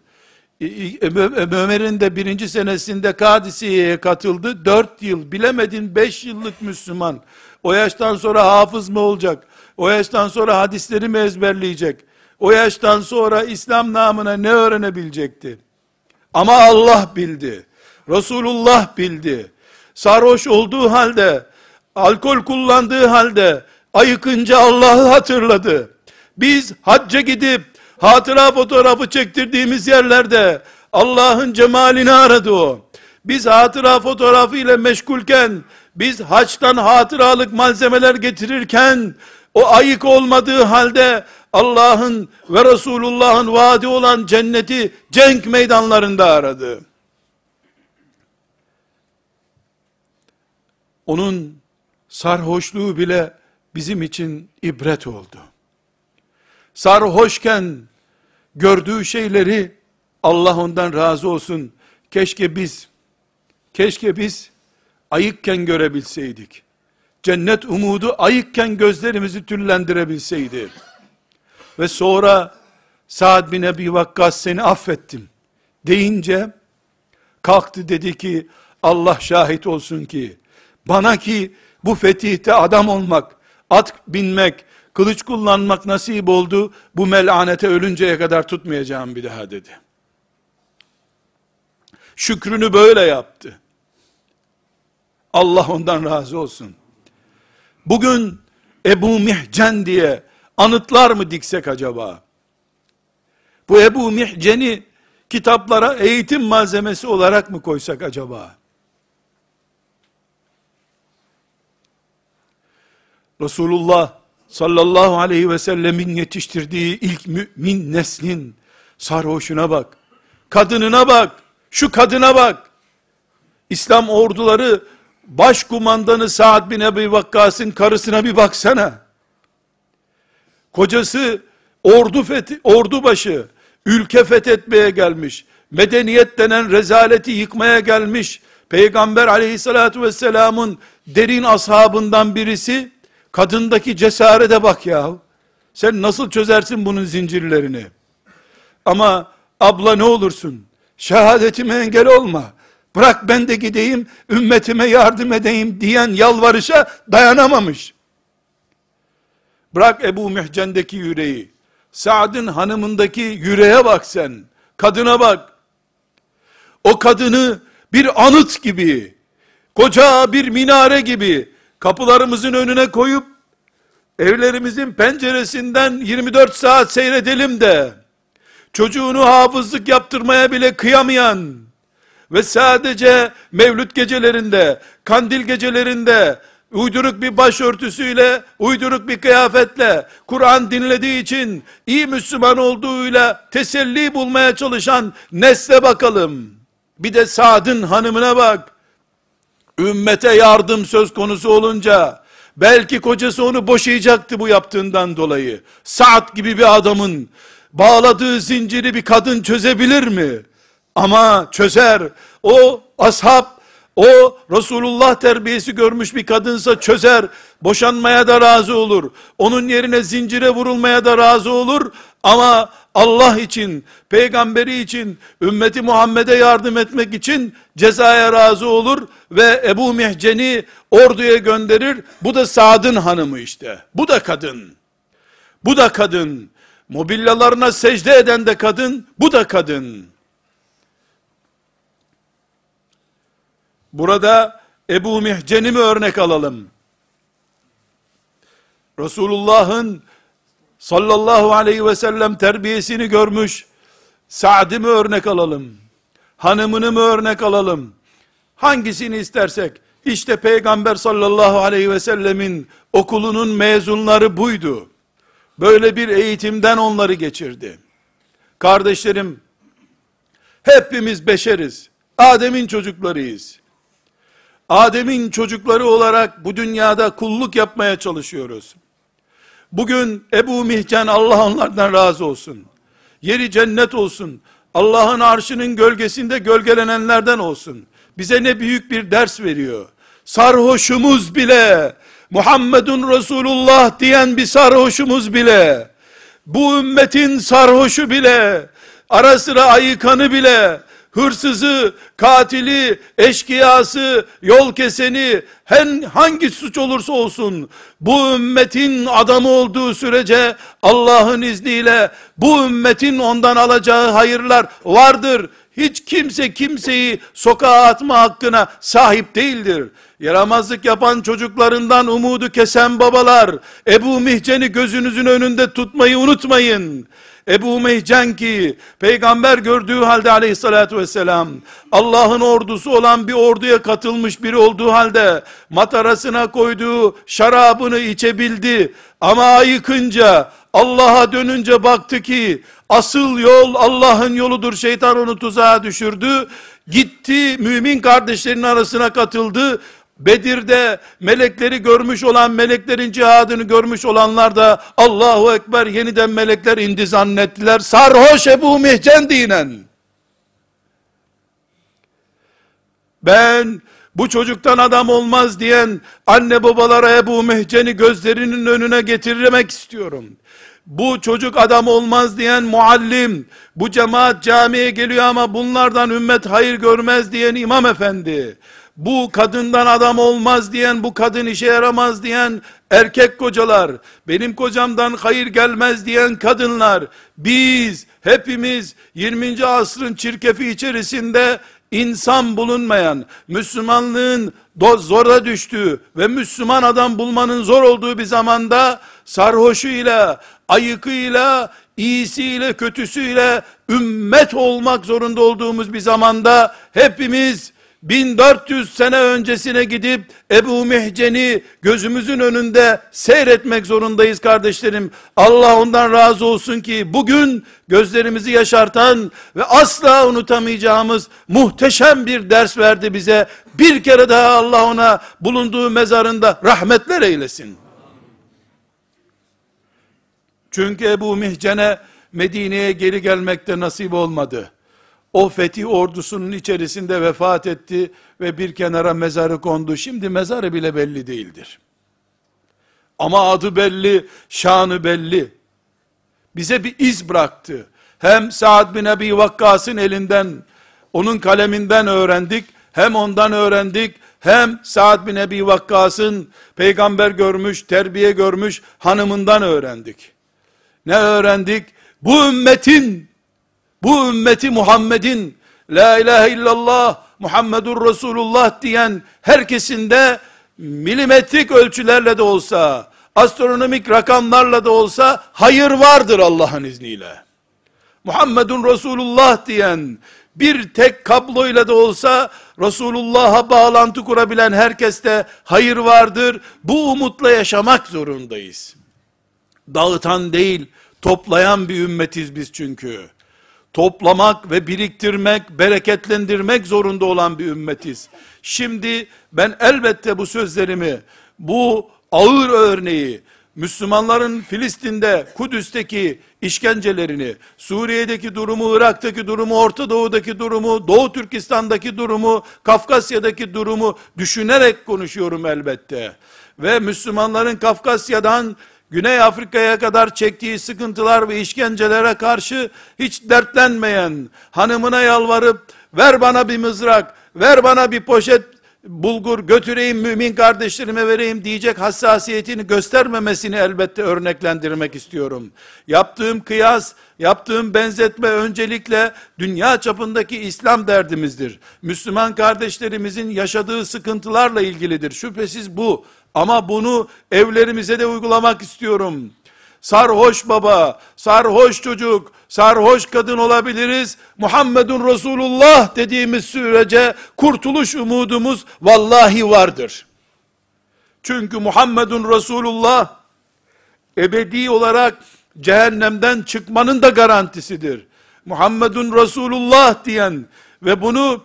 Ömer'in de birinci senesinde Kadisiye'ye katıldı. Dört yıl, bilemedin beş yıllık Müslüman. O yaştan sonra hafız mı olacak? O yaştan sonra hadisleri mi ezberleyecek? O yaştan sonra İslam namına ne öğrenebilecekti? Ama Allah bildi. Resulullah bildi sarhoş olduğu halde, alkol kullandığı halde, ayıkınca Allah'ı hatırladı. Biz hacca gidip, hatıra fotoğrafı çektirdiğimiz yerlerde, Allah'ın cemalini aradı o. Biz hatıra fotoğrafı ile meşgulken, biz haçtan hatıralık malzemeler getirirken, o ayık olmadığı halde, Allah'ın ve Resulullah'ın vaadi olan cenneti cenk meydanlarında aradı. onun sarhoşluğu bile bizim için ibret oldu. Sarhoşken gördüğü şeyleri Allah ondan razı olsun. Keşke biz keşke biz ayıkken görebilseydik. cennet umudu ayıkken gözlerimizi tüllendirebilseydi. Ve sonra Sa'd bin Ebi Vakkas seni affettim deyince kalktı dedi ki Allah şahit olsun ki bana ki bu fetihte adam olmak, at binmek, kılıç kullanmak nasip oldu. Bu melanete ölünceye kadar tutmayacağım bir daha dedi. Şükrünü böyle yaptı. Allah ondan razı olsun. Bugün Ebu Mihcen diye anıtlar mı diksek acaba? Bu Ebu Mihcen'i kitaplara eğitim malzemesi olarak mı koysak acaba? Resulullah sallallahu aleyhi ve sellemin yetiştirdiği ilk mümin neslin sarhoşuna bak, kadınına bak, şu kadına bak. İslam orduları başkumandanı Sa'd bin Ebi Vakkas'ın karısına bir baksana. Kocası ordu fethi, ordu başı, ülke fethetmeye gelmiş. Medeniyet denen rezaleti yıkmaya gelmiş. Peygamber aleyhissalatü vesselamın derin ashabından birisi, kadındaki cesarete bak ya. Sen nasıl çözersin bunun zincirlerini? Ama abla ne olursun, şehadetime engel olma, bırak ben de gideyim, ümmetime yardım edeyim diyen yalvarışa dayanamamış. Bırak Ebu Mihcen'deki yüreği, Sa'd'ın hanımındaki yüreğe bak sen, kadına bak. O kadını bir anıt gibi, koca bir minare gibi, kapılarımızın önüne koyup, evlerimizin penceresinden 24 saat seyredelim de, çocuğunu hafızlık yaptırmaya bile kıyamayan, ve sadece mevlüt gecelerinde, kandil gecelerinde, uyduruk bir başörtüsüyle, uyduruk bir kıyafetle, Kur'an dinlediği için, iyi Müslüman olduğuyla teselli bulmaya çalışan nesle bakalım. Bir de Sad'ın hanımına bak. Ümmete yardım söz konusu olunca, belki kocası onu boşayacaktı bu yaptığından dolayı. Sa'd gibi bir adamın, bağladığı zinciri bir kadın çözebilir mi? Ama çözer. O ashab, o Resulullah terbiyesi görmüş bir kadınsa çözer. Boşanmaya da razı olur. Onun yerine zincire vurulmaya da razı olur. Ama Allah için, peygamberi için, ümmeti Muhammed'e yardım etmek için cezaya razı olur ve Ebu Mihcen'i orduya gönderir. Bu da Sad'ın hanımı işte. Bu da kadın. Bu da kadın. Mobilyalarına secde eden de kadın, bu da kadın. Burada Ebu Mihcen'i mi örnek alalım? Resulullah'ın sallallahu aleyhi ve sellem terbiyesini görmüş Sa'd'i mi örnek alalım? Hanımını mı örnek alalım? Hangisini istersek, işte Peygamber sallallahu aleyhi ve sellemin okulunun mezunları buydu. Böyle bir eğitimden onları geçirdi. Kardeşlerim, hepimiz beşeriz. Adem'in çocuklarıyız. Adem'in çocukları olarak bu dünyada kulluk yapmaya çalışıyoruz. Bugün Ebu Mihcan Allah onlardan razı olsun. Yeri cennet olsun. Allah'ın arşının gölgesinde gölgelenenlerden olsun. Bize ne büyük bir ders veriyor. Sarhoşumuz bile, Muhammedun Resulullah diyen bir sarhoşumuz bile, bu ümmetin sarhoşu bile, ara sıra ayıkanı bile, hırsızı, katili, eşkıyası, yol keseni, hen hangi suç olursa olsun, bu ümmetin adamı olduğu sürece, Allah'ın izniyle, bu ümmetin ondan alacağı hayırlar vardır. Hiç kimse kimseyi sokağa atma hakkına sahip değildir. Yaramazlık yapan çocuklarından umudu kesen babalar, Ebu Mihcen'i gözünüzün önünde tutmayı unutmayın. Ebu Mehcen ki peygamber gördüğü halde aleyhissalatü vesselam Allah'ın ordusu olan bir orduya katılmış biri olduğu halde matarasına koyduğu şarabını içebildi. Ama ayıkınca Allah'a dönünce baktı ki asıl yol Allah'ın yoludur şeytan onu tuzağa düşürdü. Gitti mümin kardeşlerinin arasına katıldı Bedir'de melekleri görmüş olan, meleklerin cihadını görmüş olanlar da Allahu Ekber yeniden melekler indi zannettiler. Sarhoş Ebu Mihcen dinen. Ben bu çocuktan adam olmaz diyen anne babalara Ebu Mehcen'i gözlerinin önüne getirmek istiyorum. Bu çocuk adam olmaz diyen muallim, bu cemaat camiye geliyor ama bunlardan ümmet hayır görmez diyen imam efendi, bu kadından adam olmaz diyen, bu kadın işe yaramaz diyen erkek kocalar, benim kocamdan hayır gelmez diyen kadınlar, biz hepimiz 20. asrın çirkefi içerisinde insan bulunmayan, Müslümanlığın zora düştüğü ve Müslüman adam bulmanın zor olduğu bir zamanda sarhoşuyla, ayıkıyla, iyisiyle, kötüsüyle ümmet olmak zorunda olduğumuz bir zamanda hepimiz 1400 sene öncesine gidip Ebu Mihcen'i gözümüzün önünde seyretmek zorundayız kardeşlerim. Allah ondan razı olsun ki bugün gözlerimizi yaşartan ve asla unutamayacağımız muhteşem bir ders verdi bize. Bir kere daha Allah ona bulunduğu mezarında rahmetler eylesin. Çünkü Ebu Mihcen'e Medine'ye geri gelmekte nasip olmadı o fetih ordusunun içerisinde vefat etti ve bir kenara mezarı kondu. Şimdi mezarı bile belli değildir. Ama adı belli, şanı belli. Bize bir iz bıraktı. Hem Sa'd bin Ebi Vakkas'ın elinden, onun kaleminden öğrendik, hem ondan öğrendik, hem Sa'd bin Ebi Vakkas'ın peygamber görmüş, terbiye görmüş hanımından öğrendik. Ne öğrendik? Bu ümmetin bu ümmeti Muhammed'in La ilahe illallah Muhammedur Resulullah diyen herkesin de milimetrik ölçülerle de olsa, astronomik rakamlarla da olsa hayır vardır Allah'ın izniyle. Muhammedun Resulullah diyen bir tek kabloyla da olsa Resulullah'a bağlantı kurabilen herkeste hayır vardır. Bu umutla yaşamak zorundayız. Dağıtan değil, toplayan bir ümmetiz biz çünkü toplamak ve biriktirmek, bereketlendirmek zorunda olan bir ümmetiz. Şimdi ben elbette bu sözlerimi, bu ağır örneği, Müslümanların Filistin'de, Kudüs'teki işkencelerini, Suriye'deki durumu, Irak'taki durumu, Orta Doğu'daki durumu, Doğu Türkistan'daki durumu, Kafkasya'daki durumu düşünerek konuşuyorum elbette. Ve Müslümanların Kafkasya'dan Güney Afrika'ya kadar çektiği sıkıntılar ve işkencelere karşı hiç dertlenmeyen, hanımına yalvarıp, ver bana bir mızrak, ver bana bir poşet bulgur götüreyim mümin kardeşlerime vereyim diyecek hassasiyetini göstermemesini elbette örneklendirmek istiyorum. Yaptığım kıyas, yaptığım benzetme öncelikle dünya çapındaki İslam derdimizdir. Müslüman kardeşlerimizin yaşadığı sıkıntılarla ilgilidir. Şüphesiz bu. Ama bunu evlerimize de uygulamak istiyorum. Sarhoş baba, sarhoş çocuk, sarhoş kadın olabiliriz. Muhammedun Resulullah dediğimiz sürece kurtuluş umudumuz vallahi vardır. Çünkü Muhammedun Resulullah ebedi olarak cehennemden çıkmanın da garantisidir. Muhammedun Resulullah diyen ve bunu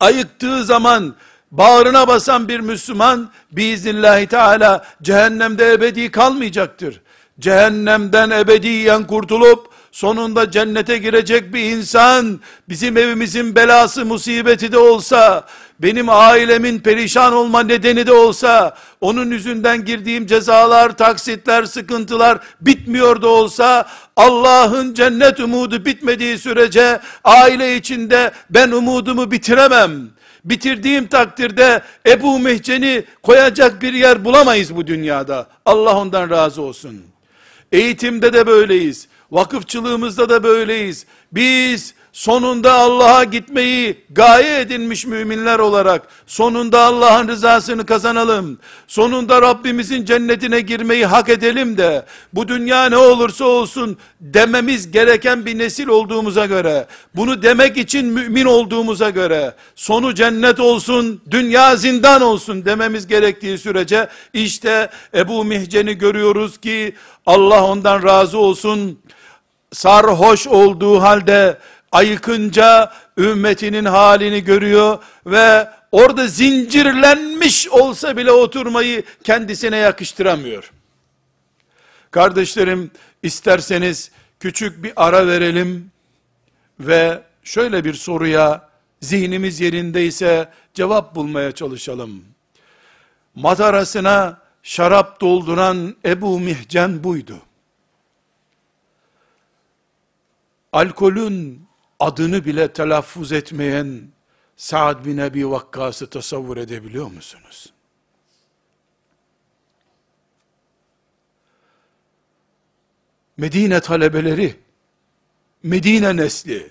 ayıktığı zaman bağrına basan bir Müslüman biiznillahü teala cehennemde ebedi kalmayacaktır. Cehennemden ebediyen kurtulup sonunda cennete girecek bir insan bizim evimizin belası musibeti de olsa benim ailemin perişan olma nedeni de olsa onun yüzünden girdiğim cezalar, taksitler, sıkıntılar bitmiyor da olsa Allah'ın cennet umudu bitmediği sürece aile içinde ben umudumu bitiremem bitirdiğim takdirde Ebu Mehcen'i koyacak bir yer bulamayız bu dünyada. Allah ondan razı olsun. Eğitimde de böyleyiz. Vakıfçılığımızda da böyleyiz. Biz sonunda Allah'a gitmeyi gaye edinmiş müminler olarak sonunda Allah'ın rızasını kazanalım. Sonunda Rabbimizin cennetine girmeyi hak edelim de bu dünya ne olursa olsun dememiz gereken bir nesil olduğumuza göre bunu demek için mümin olduğumuza göre sonu cennet olsun dünya zindan olsun dememiz gerektiği sürece işte Ebu Mihcen'i görüyoruz ki Allah ondan razı olsun sarhoş olduğu halde ayıkınca ümmetinin halini görüyor ve orada zincirlenmiş olsa bile oturmayı kendisine yakıştıramıyor. Kardeşlerim isterseniz küçük bir ara verelim ve şöyle bir soruya zihnimiz yerindeyse cevap bulmaya çalışalım. Matarasına şarap dolduran Ebu Mihcen buydu. Alkolün adını bile telaffuz etmeyen Sa'd bin Ebi Vakkas'ı tasavvur edebiliyor musunuz? Medine talebeleri, Medine nesli,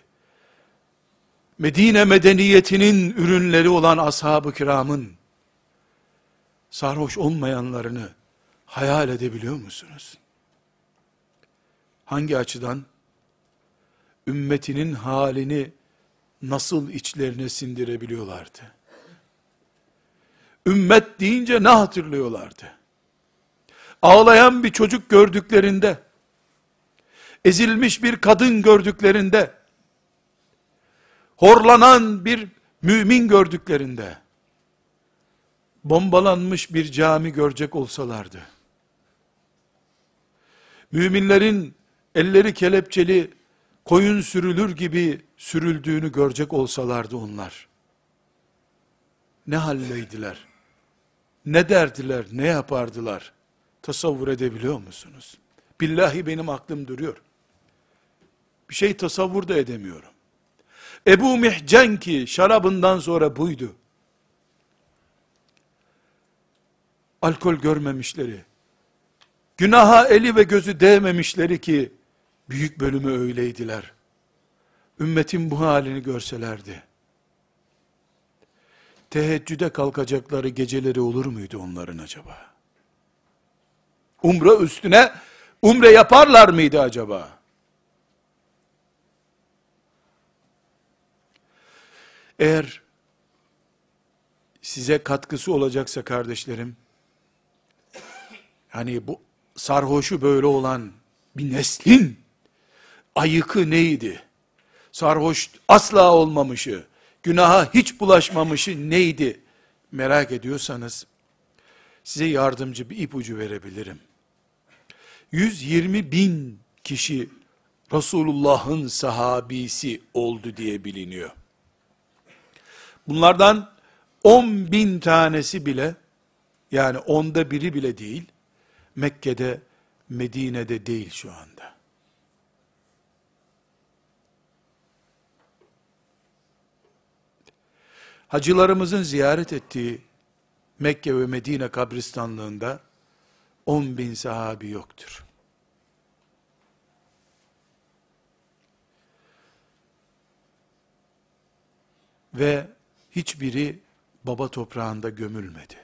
Medine medeniyetinin ürünleri olan ashab-ı kiramın, sarhoş olmayanlarını hayal edebiliyor musunuz? Hangi açıdan? Ümmetinin halini nasıl içlerine sindirebiliyorlardı? Ümmet deyince ne hatırlıyorlardı? Ağlayan bir çocuk gördüklerinde, ezilmiş bir kadın gördüklerinde, horlanan bir mümin gördüklerinde, bombalanmış bir cami görecek olsalardı, müminlerin elleri kelepçeli, koyun sürülür gibi sürüldüğünü görecek olsalardı onlar, ne halleydiler, ne derdiler, ne yapardılar, tasavvur edebiliyor musunuz? Billahi benim aklım duruyor. Bir şey tasavvur da edemiyorum. Ebu Mihcen ki şarabından sonra buydu. Alkol görmemişleri, günaha eli ve gözü değmemişleri ki, büyük bölümü öyleydiler. Ümmetin bu halini görselerdi, teheccüde kalkacakları geceleri olur muydu onların acaba? Umre üstüne, umre yaparlar mıydı acaba? Eğer size katkısı olacaksa kardeşlerim, hani bu sarhoşu böyle olan bir neslin ayıkı neydi? Sarhoş asla olmamışı, günaha hiç bulaşmamışı neydi? Merak ediyorsanız, size yardımcı bir ipucu verebilirim. 120 bin kişi Resulullah'ın sahabisi oldu diye biliniyor. Bunlardan 10 bin tanesi bile, yani onda biri bile değil, Mekke'de, Medine'de değil şu anda. Hacılarımızın ziyaret ettiği Mekke ve Medine kabristanlığında 10 bin sahabi yoktur. Ve hiçbiri baba toprağında gömülmedi.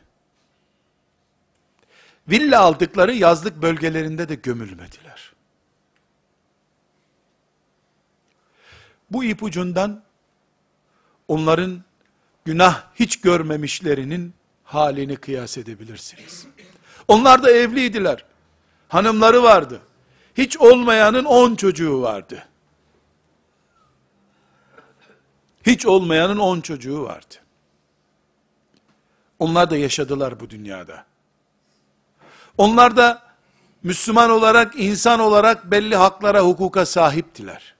Villa aldıkları yazlık bölgelerinde de gömülmediler. Bu ipucundan onların günah hiç görmemişlerinin halini kıyas edebilirsiniz. Onlar da evliydiler. Hanımları vardı. Hiç olmayanın on çocuğu vardı. Hiç olmayanın on çocuğu vardı. Onlar da yaşadılar bu dünyada. Onlar da Müslüman olarak, insan olarak belli haklara, hukuka sahiptiler.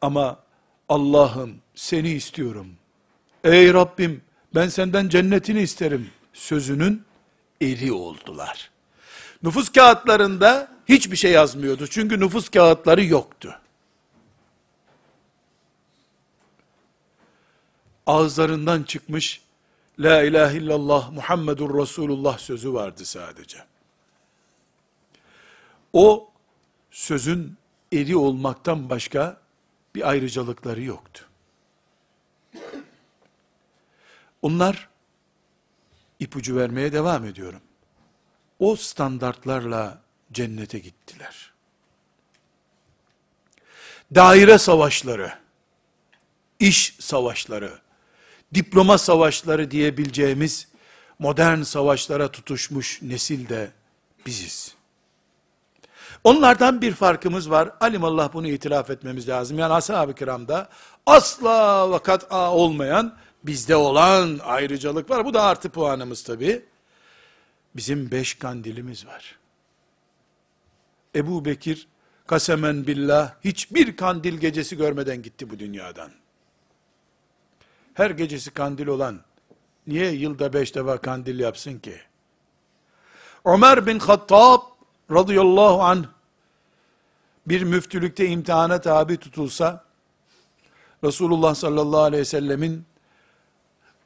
Ama Allah'ım seni istiyorum. Ey Rabbim ben senden cennetini isterim sözünün eri oldular. Nüfus kağıtlarında hiçbir şey yazmıyordu. Çünkü nüfus kağıtları yoktu. ağızlarından çıkmış La ilahe illallah Muhammedur Resulullah sözü vardı sadece. O sözün eri olmaktan başka bir ayrıcalıkları yoktu. Onlar ipucu vermeye devam ediyorum. O standartlarla cennete gittiler. Daire savaşları, iş savaşları, diploma savaşları diyebileceğimiz modern savaşlara tutuşmuş nesil de biziz. Onlardan bir farkımız var. Alimallah bunu itiraf etmemiz lazım. Yani ashab-ı kiramda asla vakat a olmayan, bizde olan ayrıcalık var. Bu da artı puanımız tabi. Bizim beş kandilimiz var. Ebu Bekir kasemen billah hiçbir kandil gecesi görmeden gitti bu dünyadan. Her gecesi kandil olan niye yılda beş defa kandil yapsın ki? Ömer bin Hattab radıyallahu anh bir müftülükte imtihana tabi tutulsa Resulullah sallallahu aleyhi ve sellemin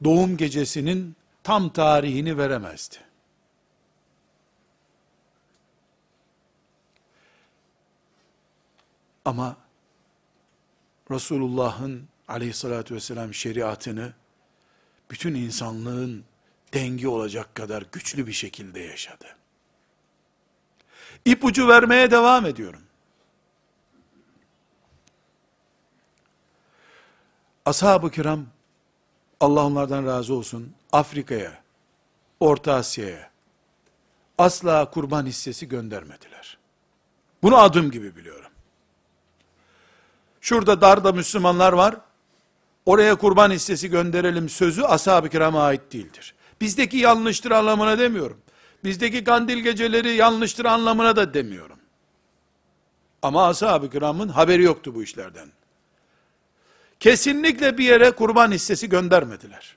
doğum gecesinin tam tarihini veremezdi. Ama Resulullah'ın aleyhissalatü vesselam şeriatını bütün insanlığın dengi olacak kadar güçlü bir şekilde yaşadı. İpucu vermeye devam ediyorum. Ashab-ı kiram, Allah onlardan razı olsun, Afrika'ya, Orta Asya'ya asla kurban hissesi göndermediler. Bunu adım gibi biliyorum. Şurada darda Müslümanlar var, oraya kurban hissesi gönderelim sözü ashab-ı kirama ait değildir. Bizdeki yanlıştır anlamına demiyorum. Bizdeki kandil geceleri yanlıştır anlamına da demiyorum. Ama ashab-ı kiramın haberi yoktu bu işlerden. Kesinlikle bir yere kurban hissesi göndermediler.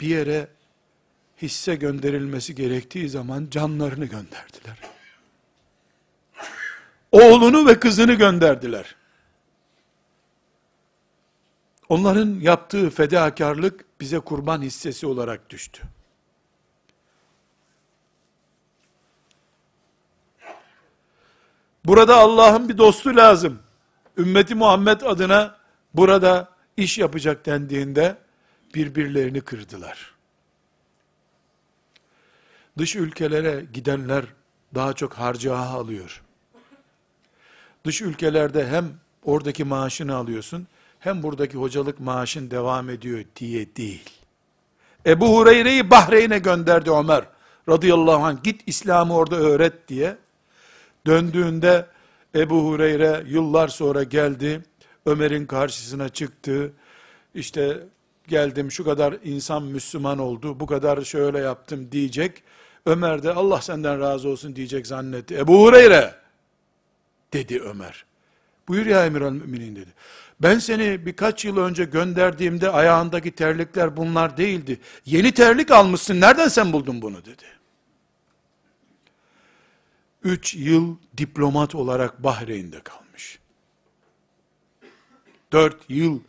Bir yere hisse gönderilmesi gerektiği zaman canlarını gönderdiler. Oğlunu ve kızını gönderdiler. Onların yaptığı fedakarlık bize kurban hissesi olarak düştü. Burada Allah'ın bir dostu lazım. Ümmeti Muhammed adına burada iş yapacak dendiğinde birbirlerini kırdılar. Dış ülkelere gidenler daha çok harcaha alıyor. Dış ülkelerde hem oradaki maaşını alıyorsun, hem buradaki hocalık maaşın devam ediyor diye değil. Ebu Hureyre'yi Bahreyn'e gönderdi Ömer radıyallahu anh, git İslam'ı orada öğret diye. Döndüğünde Ebu Hureyre yıllar sonra geldi, Ömer'in karşısına çıktı, işte geldim şu kadar insan Müslüman oldu, bu kadar şöyle yaptım diyecek. Ömer de Allah senden razı olsun diyecek zannetti. Ebu Hureyre dedi Ömer. Buyur ya emir müminin dedi. Ben seni birkaç yıl önce gönderdiğimde ayağındaki terlikler bunlar değildi. Yeni terlik almışsın. Nereden sen buldun bunu dedi. Üç yıl diplomat olarak Bahreyn'de kalmış. Dört yıl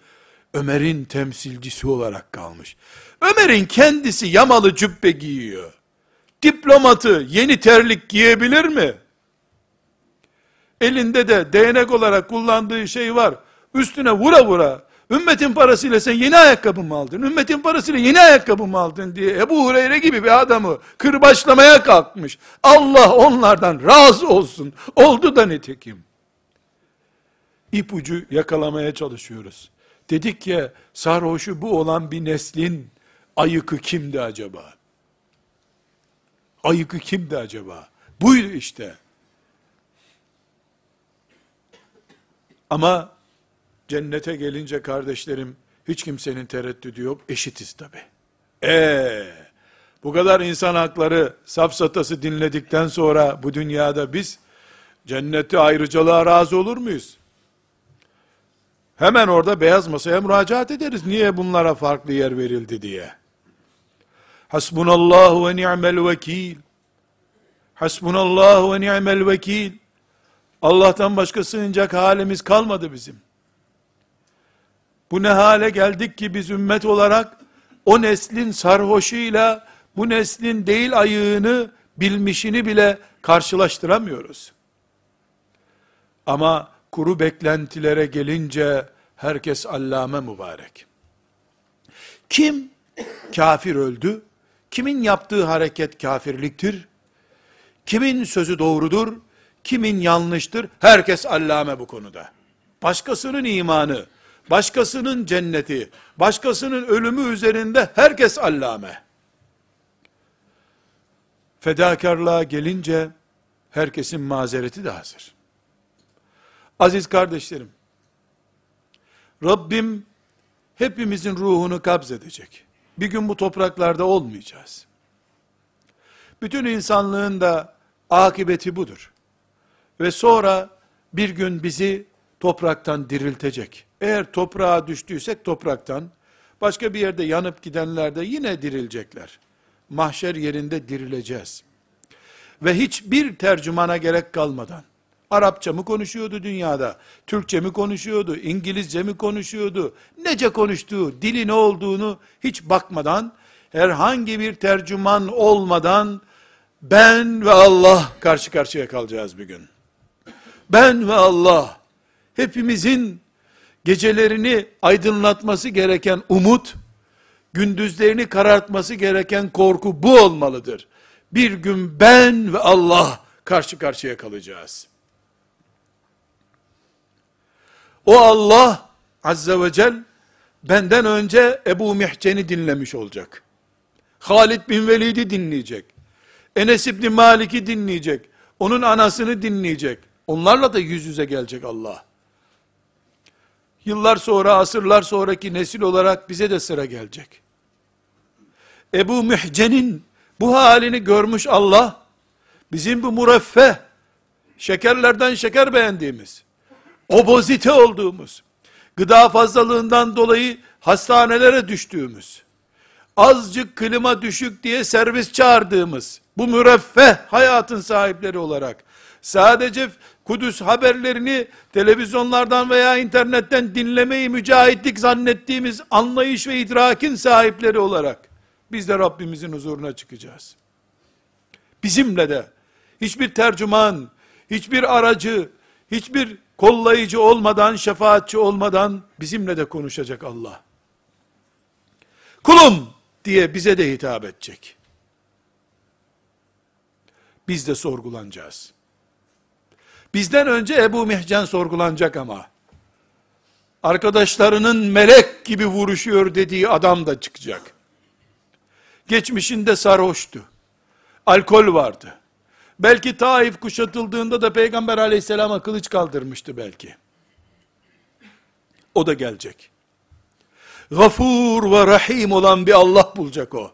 Ömer'in temsilcisi olarak kalmış. Ömer'in kendisi yamalı cübbe giyiyor. Diplomatı yeni terlik giyebilir mi? Elinde de değnek olarak kullandığı şey var. Üstüne vura vura. Ümmetin parasıyla sen yeni ayakkabı mı aldın? Ümmetin parasıyla yeni ayakkabı mı aldın diye Ebu Hureyre gibi bir adamı kırbaçlamaya kalkmış. Allah onlardan razı olsun. Oldu da nitekim. İpucu yakalamaya çalışıyoruz. Dedik ya sarhoşu bu olan bir neslin ayıkı kimdi acaba? Ayıkı kimdi acaba? Buydu işte. Ama cennete gelince kardeşlerim hiç kimsenin tereddüdü yok. Eşitiz tabi. Ee, bu kadar insan hakları safsatası dinledikten sonra bu dünyada biz cennette ayrıcalığa razı olur muyuz? Hemen orada beyaz masaya müracaat ederiz. Niye bunlara farklı yer verildi diye. Hasbunallahu ve ni'mel vekil. Hasbunallahu ve ni'mel vekil. Allah'tan başka sığınacak halimiz kalmadı bizim. Bu ne hale geldik ki biz ümmet olarak o neslin sarhoşuyla bu neslin değil ayığını bilmişini bile karşılaştıramıyoruz. Ama kuru beklentilere gelince herkes allame mübarek. Kim kafir öldü? Kimin yaptığı hareket kafirliktir? Kimin sözü doğrudur? Kimin yanlıştır? Herkes allame bu konuda. Başkasının imanı, başkasının cenneti, başkasının ölümü üzerinde herkes allame. Fedakarlığa gelince herkesin mazereti de hazır. Aziz kardeşlerim, Rabbim hepimizin ruhunu kabz edecek. Bir gün bu topraklarda olmayacağız. Bütün insanlığın da akıbeti budur. Ve sonra bir gün bizi topraktan diriltecek. Eğer toprağa düştüysek topraktan, başka bir yerde yanıp gidenler de yine dirilecekler. Mahşer yerinde dirileceğiz. Ve hiçbir tercümana gerek kalmadan, Arapça mı konuşuyordu dünyada? Türkçe mi konuşuyordu? İngilizce mi konuşuyordu? Nece konuştuğu, dili ne olduğunu hiç bakmadan, herhangi bir tercüman olmadan, ben ve Allah karşı karşıya kalacağız bir gün. Ben ve Allah, hepimizin gecelerini aydınlatması gereken umut, gündüzlerini karartması gereken korku bu olmalıdır. Bir gün ben ve Allah karşı karşıya kalacağız. O Allah Azze ve Celle benden önce Ebu Mihcen'i dinlemiş olacak. Halid bin Velid'i dinleyecek. Enes İbni Malik'i dinleyecek. Onun anasını dinleyecek. Onlarla da yüz yüze gelecek Allah. Yıllar sonra, asırlar sonraki nesil olarak bize de sıra gelecek. Ebu Mihcen'in bu halini görmüş Allah, bizim bu mureffeh, şekerlerden şeker beğendiğimiz, obozite olduğumuz, gıda fazlalığından dolayı hastanelere düştüğümüz, azıcık klima düşük diye servis çağırdığımız, bu müreffeh hayatın sahipleri olarak, sadece Kudüs haberlerini televizyonlardan veya internetten dinlemeyi mücahitlik zannettiğimiz anlayış ve idrakin sahipleri olarak, biz de Rabbimizin huzuruna çıkacağız. Bizimle de, hiçbir tercüman, hiçbir aracı, hiçbir kollayıcı olmadan, şefaatçi olmadan bizimle de konuşacak Allah. Kulum diye bize de hitap edecek. Biz de sorgulanacağız. Bizden önce Ebu Mihcen sorgulanacak ama. Arkadaşlarının melek gibi vuruşuyor dediği adam da çıkacak. Geçmişinde sarhoştu. Alkol vardı. Belki Taif kuşatıldığında da Peygamber aleyhisselama kılıç kaldırmıştı belki. O da gelecek. Gafur ve Rahim olan bir Allah bulacak o.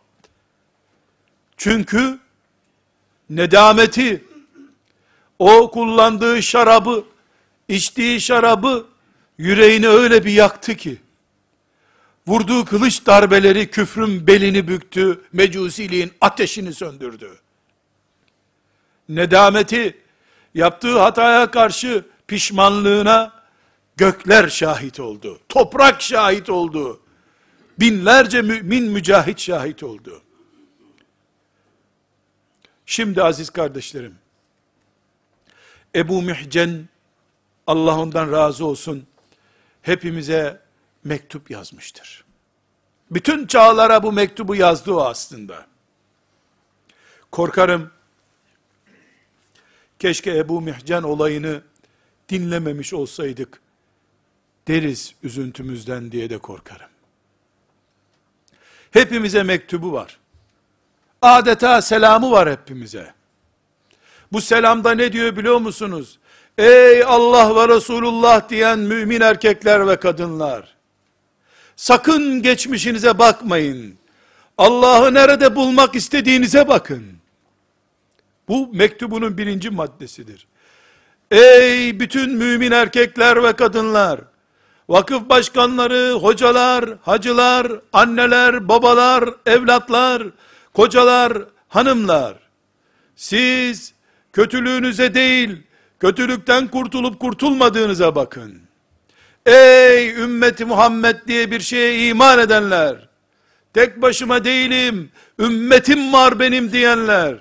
Çünkü nedameti, o kullandığı şarabı, içtiği şarabı yüreğini öyle bir yaktı ki, vurduğu kılıç darbeleri küfrün belini büktü, mecusiliğin ateşini söndürdü nedameti, yaptığı hataya karşı pişmanlığına gökler şahit oldu. Toprak şahit oldu. Binlerce mümin mücahit şahit oldu. Şimdi aziz kardeşlerim, Ebu Mihcen, Allah ondan razı olsun, hepimize mektup yazmıştır. Bütün çağlara bu mektubu yazdı o aslında. Korkarım, keşke Ebu Mihcen olayını dinlememiş olsaydık deriz üzüntümüzden diye de korkarım. Hepimize mektubu var. Adeta selamı var hepimize. Bu selamda ne diyor biliyor musunuz? Ey Allah ve Resulullah diyen mümin erkekler ve kadınlar. Sakın geçmişinize bakmayın. Allah'ı nerede bulmak istediğinize bakın. Bu mektubunun birinci maddesidir. Ey bütün mümin erkekler ve kadınlar, vakıf başkanları, hocalar, hacılar, anneler, babalar, evlatlar, kocalar, hanımlar, siz kötülüğünüze değil, kötülükten kurtulup kurtulmadığınıza bakın. Ey ümmeti Muhammed diye bir şeye iman edenler, tek başıma değilim, ümmetim var benim diyenler,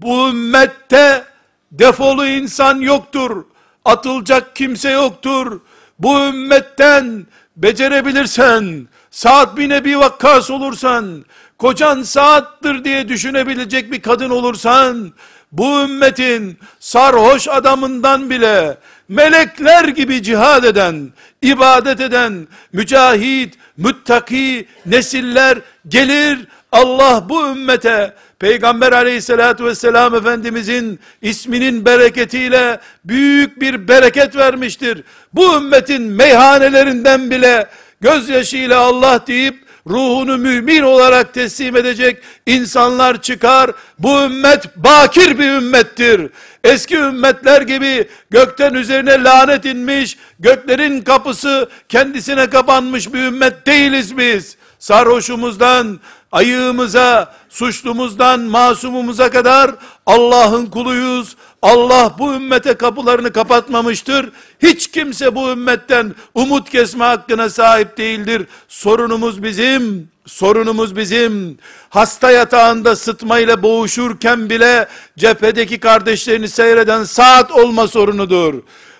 bu ümmette defolu insan yoktur. Atılacak kimse yoktur. Bu ümmetten becerebilirsen, saat bin Ebi Vakkas olursan, kocan saattir diye düşünebilecek bir kadın olursan, bu ümmetin sarhoş adamından bile melekler gibi cihad eden, ibadet eden, mücahit, müttaki nesiller gelir, Allah bu ümmete Peygamber aleyhissalatü vesselam Efendimizin isminin bereketiyle büyük bir bereket vermiştir. Bu ümmetin meyhanelerinden bile gözyaşıyla Allah deyip ruhunu mümin olarak teslim edecek insanlar çıkar. Bu ümmet bakir bir ümmettir. Eski ümmetler gibi gökten üzerine lanet inmiş, göklerin kapısı kendisine kapanmış bir ümmet değiliz biz. Sarhoşumuzdan, ayığımıza, suçlumuzdan, masumumuza kadar Allah'ın kuluyuz. Allah bu ümmete kapılarını kapatmamıştır. Hiç kimse bu ümmetten umut kesme hakkına sahip değildir. Sorunumuz bizim, sorunumuz bizim. Hasta yatağında sıtmayla boğuşurken bile cephedeki kardeşlerini seyreden saat olma sorunudur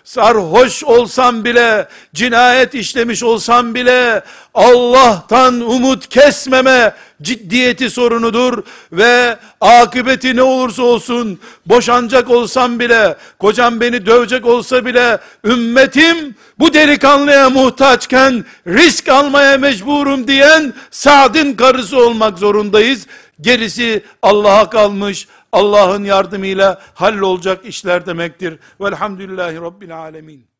sarhoş olsam bile, cinayet işlemiş olsam bile, Allah'tan umut kesmeme ciddiyeti sorunudur ve akıbeti ne olursa olsun, boşanacak olsam bile, kocam beni dövecek olsa bile, ümmetim bu delikanlıya muhtaçken, risk almaya mecburum diyen, Sa'd'ın karısı olmak zorundayız. Gerisi Allah'a kalmış, Allah'ın yardımıyla hallolacak işler demektir. Velhamdülillahi Rabbil Alemin.